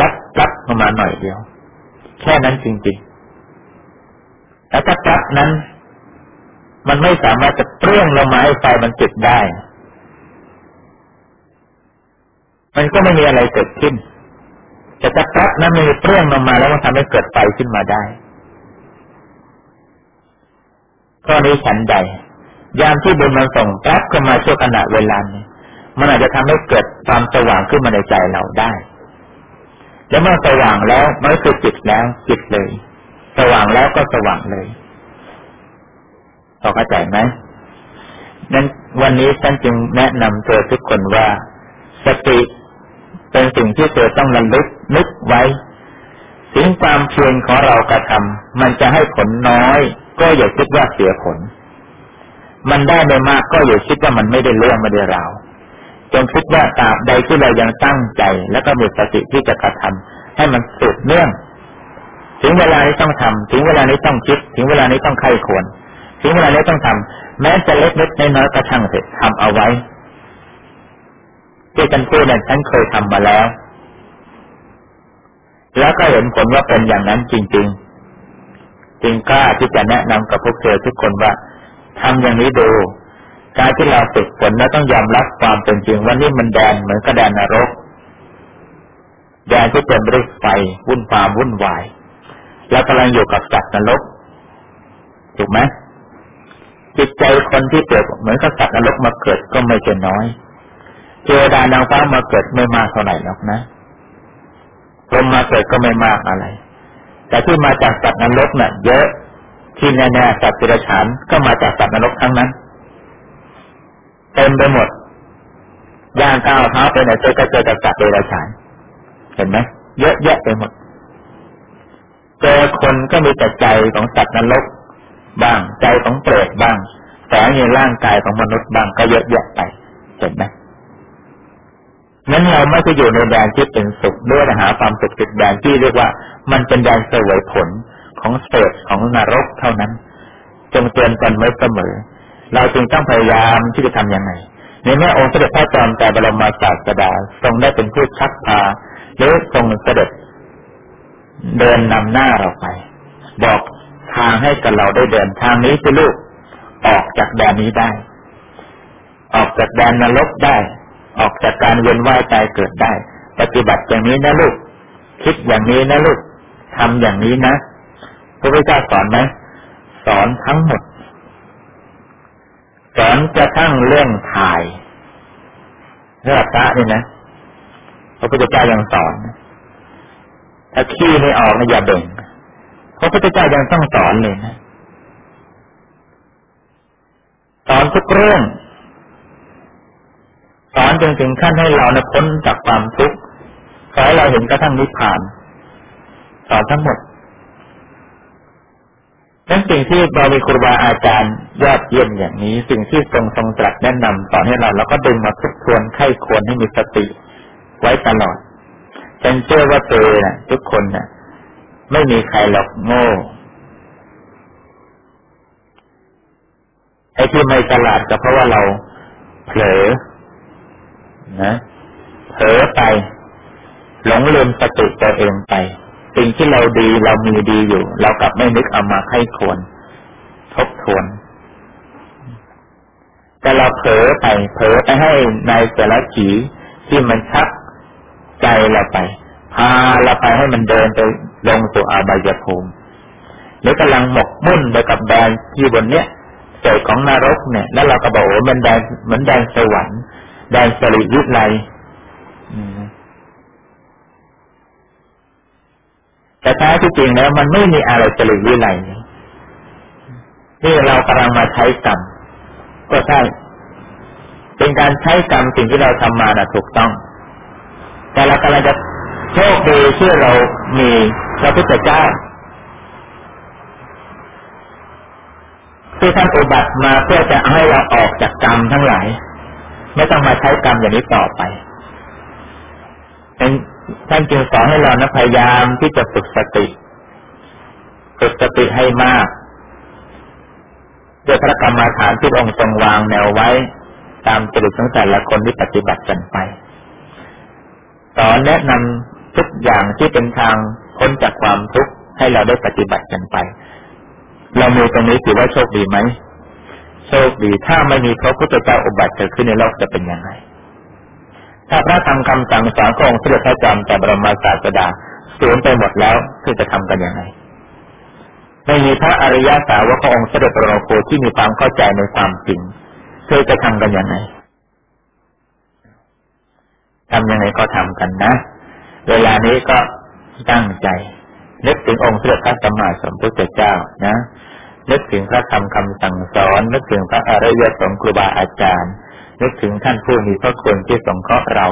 รับรับลงมาหน่อยเดียว แค่นั้นจริงๆแล้วถ้ารับนั้น มันไม่สามารถจะเปรี้ยงลงมาให้ไฟมันจุดได้ มันก็ไม่มีอะไรเกิดขึ้นแต่ถ้ารับนั้นมีเปรี้ยงลงมาแล้วมันทำให้เกิดไฟขึ้นมาได้ ข้อนี้ฉันใด ยามที่บุญมันส่งแป๊บเข้ามาช่วขณะเวลานี้มันอาจจะทำให้เกิดความสว่างขึ้นมาในใจเราได้แล้วเมื่อสว่างแล้วมันคือจิตแล้วจิตเลย สว่างแล้วก็สว่างเลยพอเข้าใจไหมนั้นวันนี้ฉันจึงแนะนำเธอทุกคนว่าสติเป็นสิ่งที่เธอต้องระลึกนึกไว้ถึงความเพียรของเรากระทำมันจะให้ผลน้อย ก็อย่าคิดว่าเสียผล มันได้ไม่มากก็อย่าคิดว่ามันไม่ได้เรื่องไม่ได้ราวจงคิดว่าตราบใดที่เรายังตั้งใจ แล้วก็มีสติที่จะกระทำให้มันสืบเนื่อง ถึงเวลานี้ต้องทำถึงเวลานี้ต้องคิด ถึงเวลานี้ต้องใครควร ถึงเวลานี้ต้องทำแม้จะเล็กเล็กน้อยๆก็ช่างเสร็จทำเอาไว้ที่ฉันพูดนั้นฉันเคยทำมาแล้ว แล้วก็เห็นผลว่าเป็นอย่างนั้นจริง ๆ จึงกล้าที่จะแนะนำกับพวกเธอทุกคนว่าทำอย่างนี้ดูการที่เราฝึกฝนแล้วต้องยอมรับความเป็นจริงว่านี่มันแดนเหมือนกับแดนนรก แดนที่เต็มไปด้วยไฟวุ่นวามวุ่นวายเรากำลังอยู่กับสัตว์นรกถูกไหมจิตใจคนที่เกิดเหมือนกับสัตว์นรกมาเกิดก็ไม่ใช่น้อยเทวดานางฟ้ามาเกิดไม่มากเท่าไหร่หรอกนะลมมาเกิดก็ไม่มากอะไร แต่ที่มาจากสัตว์นรกน่ะ เยอะที่แน่ๆสัตว์ปิรฉานก็มาจากสัตว์นรกทั้งนั้นเต็มไปหมดย่างก้าวเท้าไปไหนเจอก็เจอกับสัตว์เดรัจฉานเห็นไหมเยอะแยะไปหมด เจอคนก็มีแต่ใจของสัตว์นรกบ้าง ใจของเปรตบ้างแต่ในร่างกายของมนุษย์บ้างก็เยอะแยะไป เห็นไหม นั้นเราไม่จะอยู่ในแดนที่เป็นสุขด้วยหาความสุขติดแดนที่เรียกว่า มันเป็นแดนเสวยผลของเศษของนรกเท่านั้น จงเตือนกันไว้เสมอ เราจึงต้องพยายามที่จะทำยังไงในแม่องค์เสด็จพระจอมแต่บรมศาสดาทรงได้เป็นผู้ชักพาหรือทรงเสด็จ เดินนำหน้าเราไป บอกทางให้กับเราได้เดินทางนี้สิลูกออกจากแดนนี้ได้ ออกจากแดนนรกได้ ออกจากการเวียนว่ายตายเกิดได้ ปฏิบัติอย่างนี้นะลูก คิดอย่างนี้นะลูกทำอย่างนี้นะพระพุทธเจ้าสอนไหมสอนทั้งหมด สอนจะทั้งเรื่องถ่ายเรื่องพระนี่นะพระพุทธเจ้ายังสอนถ้าขี้ไม่ออกนะอย่าเบ่งพระพุทธเจ้ายังต้องสอนเลยนะสอนทุกเรื่อง สอนจนถึงขั้นให้เรานี่ยพ้นจากความทุกข์ขอให้เราเห็นกระทั่งนิพพานสอนทั้งหมดนั้นสิ่งที่เรามีครูบาอาจารย์ยอดเยี่ยมอย่างนี้ สิ่งที่ทรงทรงตรัสแนะนำสอนให้เราแล้วก็ดึงมาทุกทวนไข้ควรให้มีสติ ไว้ตลอดฉันเชื่อว่าเธอนะทุกคนนะ่ะไม่มีใครหลอกโง่ไอ้ที่ไม่ฉลาดก็เพราะว่าเราเผลอ นะเผลอไป หลงลืมสติตัวเองไป สิ่งที่เราดีเรามีดีอยู่ เรากลับไม่นึกเอามาให้ควรทบทวน แต่เราเผลอไป เผลอไปให้ในแต่ละขีที่มันชักใจเราไป พาเราไปให้มันเดินไปลงสู่อาบายภูมิหรือกำลังหมกมุ่นไปกับแดนที่บนเนี้ยเศษของนรกเนี่ย แล้วเราก็บอกโอ้มันแดนเหมือนแดนสวรรค์ แดนสริวิไลแต่แท้ที่จริงแล้ว มันไม่มีอะไรจริตวิไลนี่เรากำลังมาใช้กรรมก็ใช่เป็นการใช้กรรมสิ่งที่เราทำมานะถูกต้อง แต่เรากำลังจะโชคดีที่เรามีพระพุทธเจ้าที่ท่านอุบัติมาเพื่อจะให้เราออกจาก ไม่ต้องมาใช้กรรมอย่างนี้ต่อไปท่านจึงสอนให้เรานะพยายามที่จะฝึกสติ ฝึกสติให้มากด้วยพระกรรมฐานที่องค์ทรงวางแนวไว้ ตามจริตของแต่ละคนที่ปฏิบัติกันไปสอนแนะนำทุกอย่างที่เป็นทางพ้นจากความทุกข์ให้เราได้ปฏิบัติกันไป เรามีตรงนี้ถือว่าโชคดีไหม โชคดีถ้าไม่มีพระพุทธเจ้าอุบัติเกิดขึ้นในโลกจะเป็นยังไงถ้าพระธรรมคำสั่งสอนขององค์สมเด็จพระจอมแต่บรมศาสดาสูญไปหมดแล้วคือจะทำกันยังไงไม่มีพระอริยสาวกขององค์เสด็จประโคที่มีความเข้าใจในความจริงเธอจะทำกันยังไงทำยังไงก็ทำกันนะ เวลานี้ก็ตั้งใจนึกถึงองค์เสด็จพระสัมมาสัมพุทธเจ้านะ นึกถึงพระธรรมคำสั่งสอน นึกถึงพระอริยสงฆ์ครูบาอาจารย์ นึกถึงท่านผู้มีพระคุณที่สงเคราะห์เรา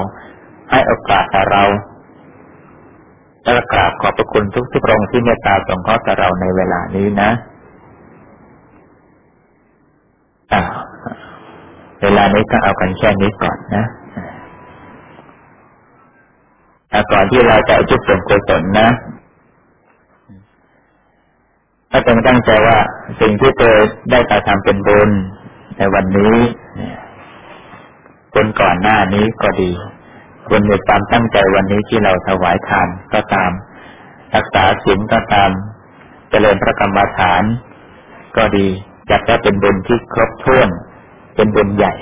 ให้โอกาสเราและกราบขอบพระคุณทุกทุกองที่เมตตาสงเคราะห์กับเราในเวลานี้นะเวลานี้ก็เอากันแค่นี้ก่อนนะก่อนที่เราจะจุดส่วนกุศลนะ ถ้าต้องตั้งใจว่าสิ่งที่เธอได้กระทำเป็นบุญในวันนี้บุญก่อนหน้านี้ก็ดีบุญในความตั้งใจวันนี้ที่เราถวายทานก็ตาม รักษาศีลก็ตาม เจริญพระกรรมฐาน ก็ดีจัดว่าเป็นบุญที่ครบถ้วน เป็นบุญใหญ่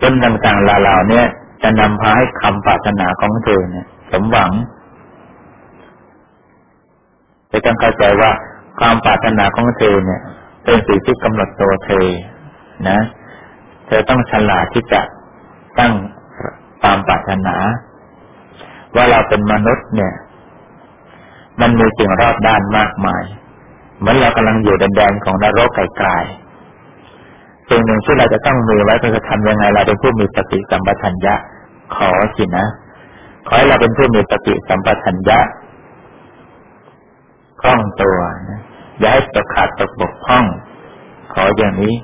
บุญต่างๆเหล่านี้จะนำพาให้คำปรารถนาของเธอเนี่ย สมหวัง จะต้องเข้าใจว่าความปรารถนาของเธอเนี่ย เป็นสิ่งที่กำหนดตัวเธอ นะ เธอต้องฉลาดที่จะตั้งความปรารถนา ว่าเราเป็นมนุษย์เนี่ย มันมีสิ่งรอบด้านมากมาย เหมือนเรากำลังอยู่แดนของนรกไกลๆสิ่งหนึ่งที่เราจะต้องมีไว้คือทำยังไงเราเป็นผู้มีสติสัมปชัญญะ ขอสินะ ขอให้เราเป็นผู้มีสติสัมปชัญญะ คล่องตัวนะอย่าให้ตกขาดตกบกพร่อง ขออย่างนี้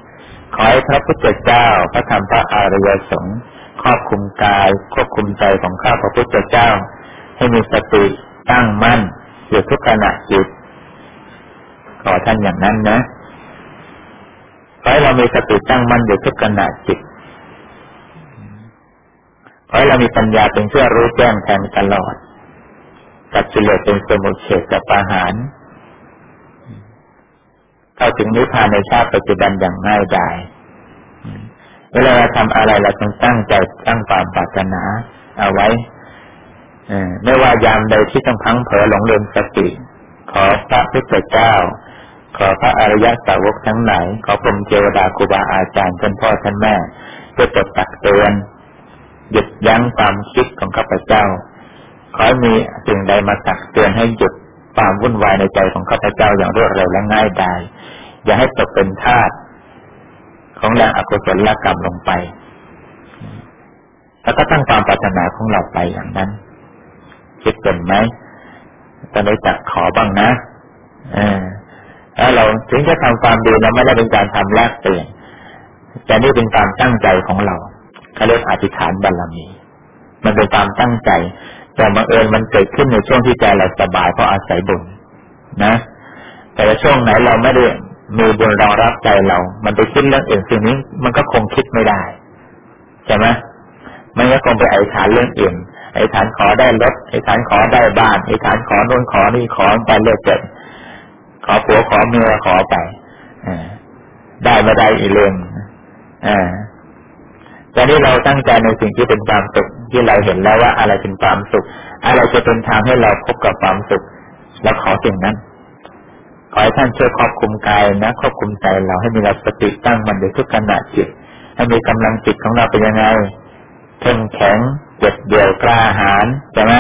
ขอให้พระพุทธเจ้า พระธรรมพระอริยสงฆ์ครอบคุมกายควบคุมใจของข้าพระพุทธเจ้า ให้มีสติตั้งมั่นอยู่ทุกขณะจิต ขอท่านอย่างนั้นนะขอให้เรามีสติตั้งมั่นอยู่ทุกขณะจิตขอให้เรามีปัญญาเป็นเพื่อรู้แจ้งแทงตลอด กัจิเลสเป็นสมุทเฉดกับปาหารเข้าถึงนิพพานในชาติปัจจุบันอย่างง่ายดายเวลาเราทำอะไรเราต้องตั้งใจตั้งความปรารถนา เอาไว้ไม่ว่ายามใดที่ต้องพังเผลอหลงลืมสติ ขอพระพุทธเจ้า ขอพระอริยสาวกทั้งหลายขอพรมเจวดาครูบาอาจารย์ท่านพ่อท่านแม่เพื่อจดตักเตือนหยุดยั้งความคิดของข้าพเจ้า ขอมีสิ่งใดมาตักเตือนให้หยุดความวุ่นวายในใจของข้าพเจ้าอย่างรวดเร็วและง่ายดายอย่าให้ตกเป็นทาสของแรงอกุศลกรรมลงไป แล้วก็ตั้งความปรารถนาของเราไปอย่างนั้น คิดเป็นไหมตอนนี้จักขอบ้างนะอแล้วเราถึงจะทำความดีเราไม่ได้เป็นการทำแลกเปลี่ยนแต่นี่เป็นความตั้งใจของเราเขาเรียกอธิษฐานบารมี มันเป็นความตั้งใจ แต่บังเอิญมันเกิดขึ้นในช่วงที่ใจเราสบายเพราะอาศัยบุญนะ แต่ช่วงไหนเราไม่ได้มีบุญรองรับใจเรา มันไปคิดเรื่องอื่นสิ่งนี้ มันก็คงคิดไม่ได้ใช่ไหมมันก็คงไปไอ้ฐานเรื่องอื่นไอ้ฐานขอได้รถไอ้ฐานขอได้บ้านไอ้ฐานขอโน่นขอนี่ขอไปเรื่อยเกิดขอผัวขอเมียขอไปอได้ไม่ได้อีเรื่องอ่า แต่นี้เราตั้งใจในสิ่งที่เป็นความสุขที่เราเห็นแล้วว่าอะไรเป็นความสุข อะไรจะเป็นทางให้เราพบกับความสุข แล้วขอสิ่งนั้น ขอให้ท่านช่วยควบคุมกายนะควบคุมใจเราให้มีสติตั้งมันอยู่ทุกขณะจิตให้มีกำลังจิตของเราเป็นยังไงเข้มแข็งเจ็ดเดี่ยวกล้าหาญใช่ไหม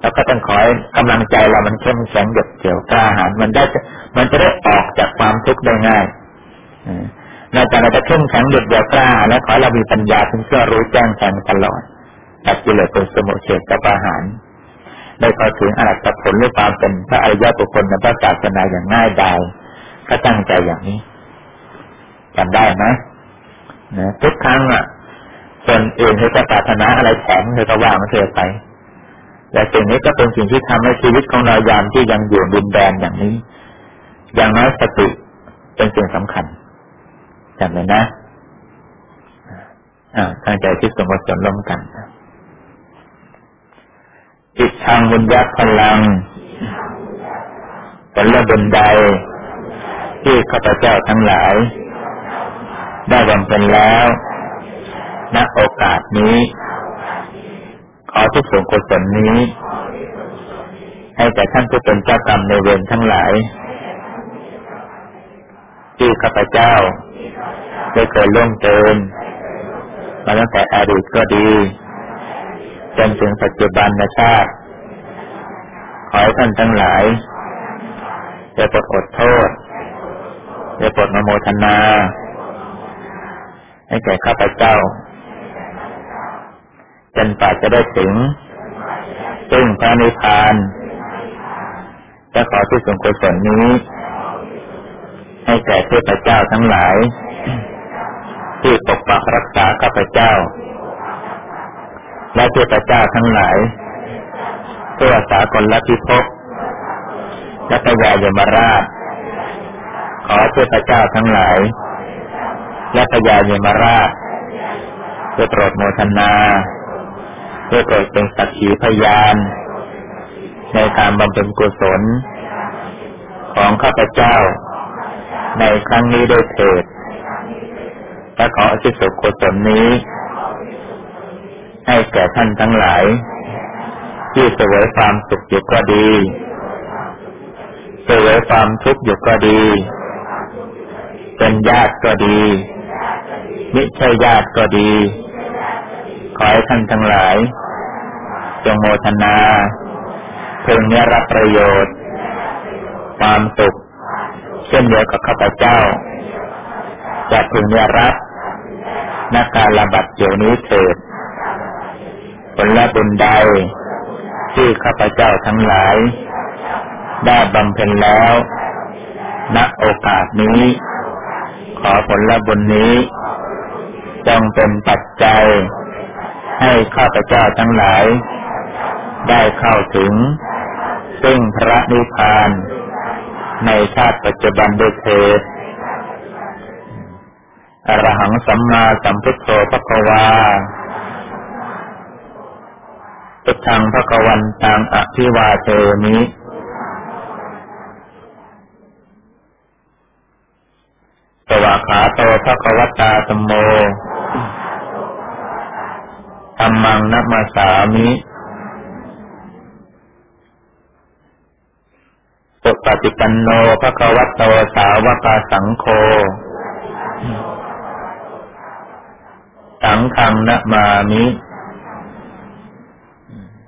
แล้วก็ต้องขอให้กำลังใจเรามันเข้มแข็งเด็ดเดี่ยวกล้าหาญมันได้ มันจะได้ออกจากความทุกข์ได้ง่าย นอกจากเราจะเข้มแข็งเด็ดเดี่ยวกล้าและขอเรามีปัญญาถึงเชื่อรู้แจ้งแทงตลอดตัดกิเลสเป็นสมุทเฉดกับอาหารได้เข้าถึงอรัตผลหรือความเป็นพระอริยบุคคลในพระศาสนาอย่างง่ายดายก็ตั้งใจอย่างนี้จำได้ไหมนะทุกครั้งอะส่วนอื่นเธอจะปรารถนาอะไรแข็งเธอก็ว่างมันเธอไปแต่สิ่งนี้ก็เป็นสิ่งที่ทำให้ชีวิตของเรายามที่ยังอยู่ดินแดนอย่างนี้ อย่างน้อยสติเป็นสิ่งสำคัญ จำเลยนะอ่าตั้งใจคิดสมบูรณ์ร่วมกันจิตทางบุญยักพลังผลบุญใด ที่ข้าพเจ้าทั้งหลาย ได้บำเพ็ญแล้ว ณ โอกาสนี้ ขอทุกส่วนกุศลนี้ ให้แก่ท่านผู้เป็นเจ้ากรรมในเวรทั้งหลาย ที่ข้าพเจ้า ได้เคยล่วงเกินมาตั้งแต่อดีตก็ดี จนถึงปัจจุบันชาติ ขอให้ท่านทั้งหลายจะปรดอดโทษจะปรดมโมทนา ให้แก่ข้าพเจ้า จนป่าจะได้ถึง ซึ่งพระนิพพานจะขอที่ส่งกุศลนี้ ให้แก่เทพเจ้าทั้งหลาย ที่ปกปักรักษาข้าพเจ้า และเทพเจ้าทั้งหลายเพื่อสากลพิภพและพยายมราช ขอเทพเจ้าทั้งหลาย และพยายมราชเพื่อโปรดโมทนาเพื่อโปรดเป็นสักขีพยาน ในการบำเพ็ญกุศล ของข้าพเจ้า ในครั้งนี้ด้วยเถิด และขอที่สุกุศลนี้ ให้แก่ท่านทั้งหลาย ที่เสวยความสุขอยู่ก็ดีเสวยความทุกข์อยู่ก็ดี เป็นญาติก็ดี มิใช่ญาติก็ดี ขอให้ท่านทั้งหลาย จงโมทนาเพิ่งได้รับประโยชน์ ความสุข เช่นเดียวกับข้าพเจ้าจะพึงได้รับ นักการระบัดเดี๋ยวนี้เถิดผลละบุญใดที่ข้าพเจ้าทั้งหลาย ได้บำเพ็ญแล้ว ณโอกาสนี้ ขอผลละบุญนี้จงเป็นปัจจัย ให้ข้าพเจ้าทั้งหลาย ได้เข้าถึง ซึ่งพระนิพพาน ในชาติปัจจุบันด้วยเถิด อรหังสัมมาสัมพุทโธพระกวาพุทธังพระกวันตังอภิวาเทมิสวาขาโตพระกวัตตาสมโมธรรมังนัมาสามิสุปฏิปันโนพระกวัตโตสาวกาสังโฆ สังฆังนะมามิ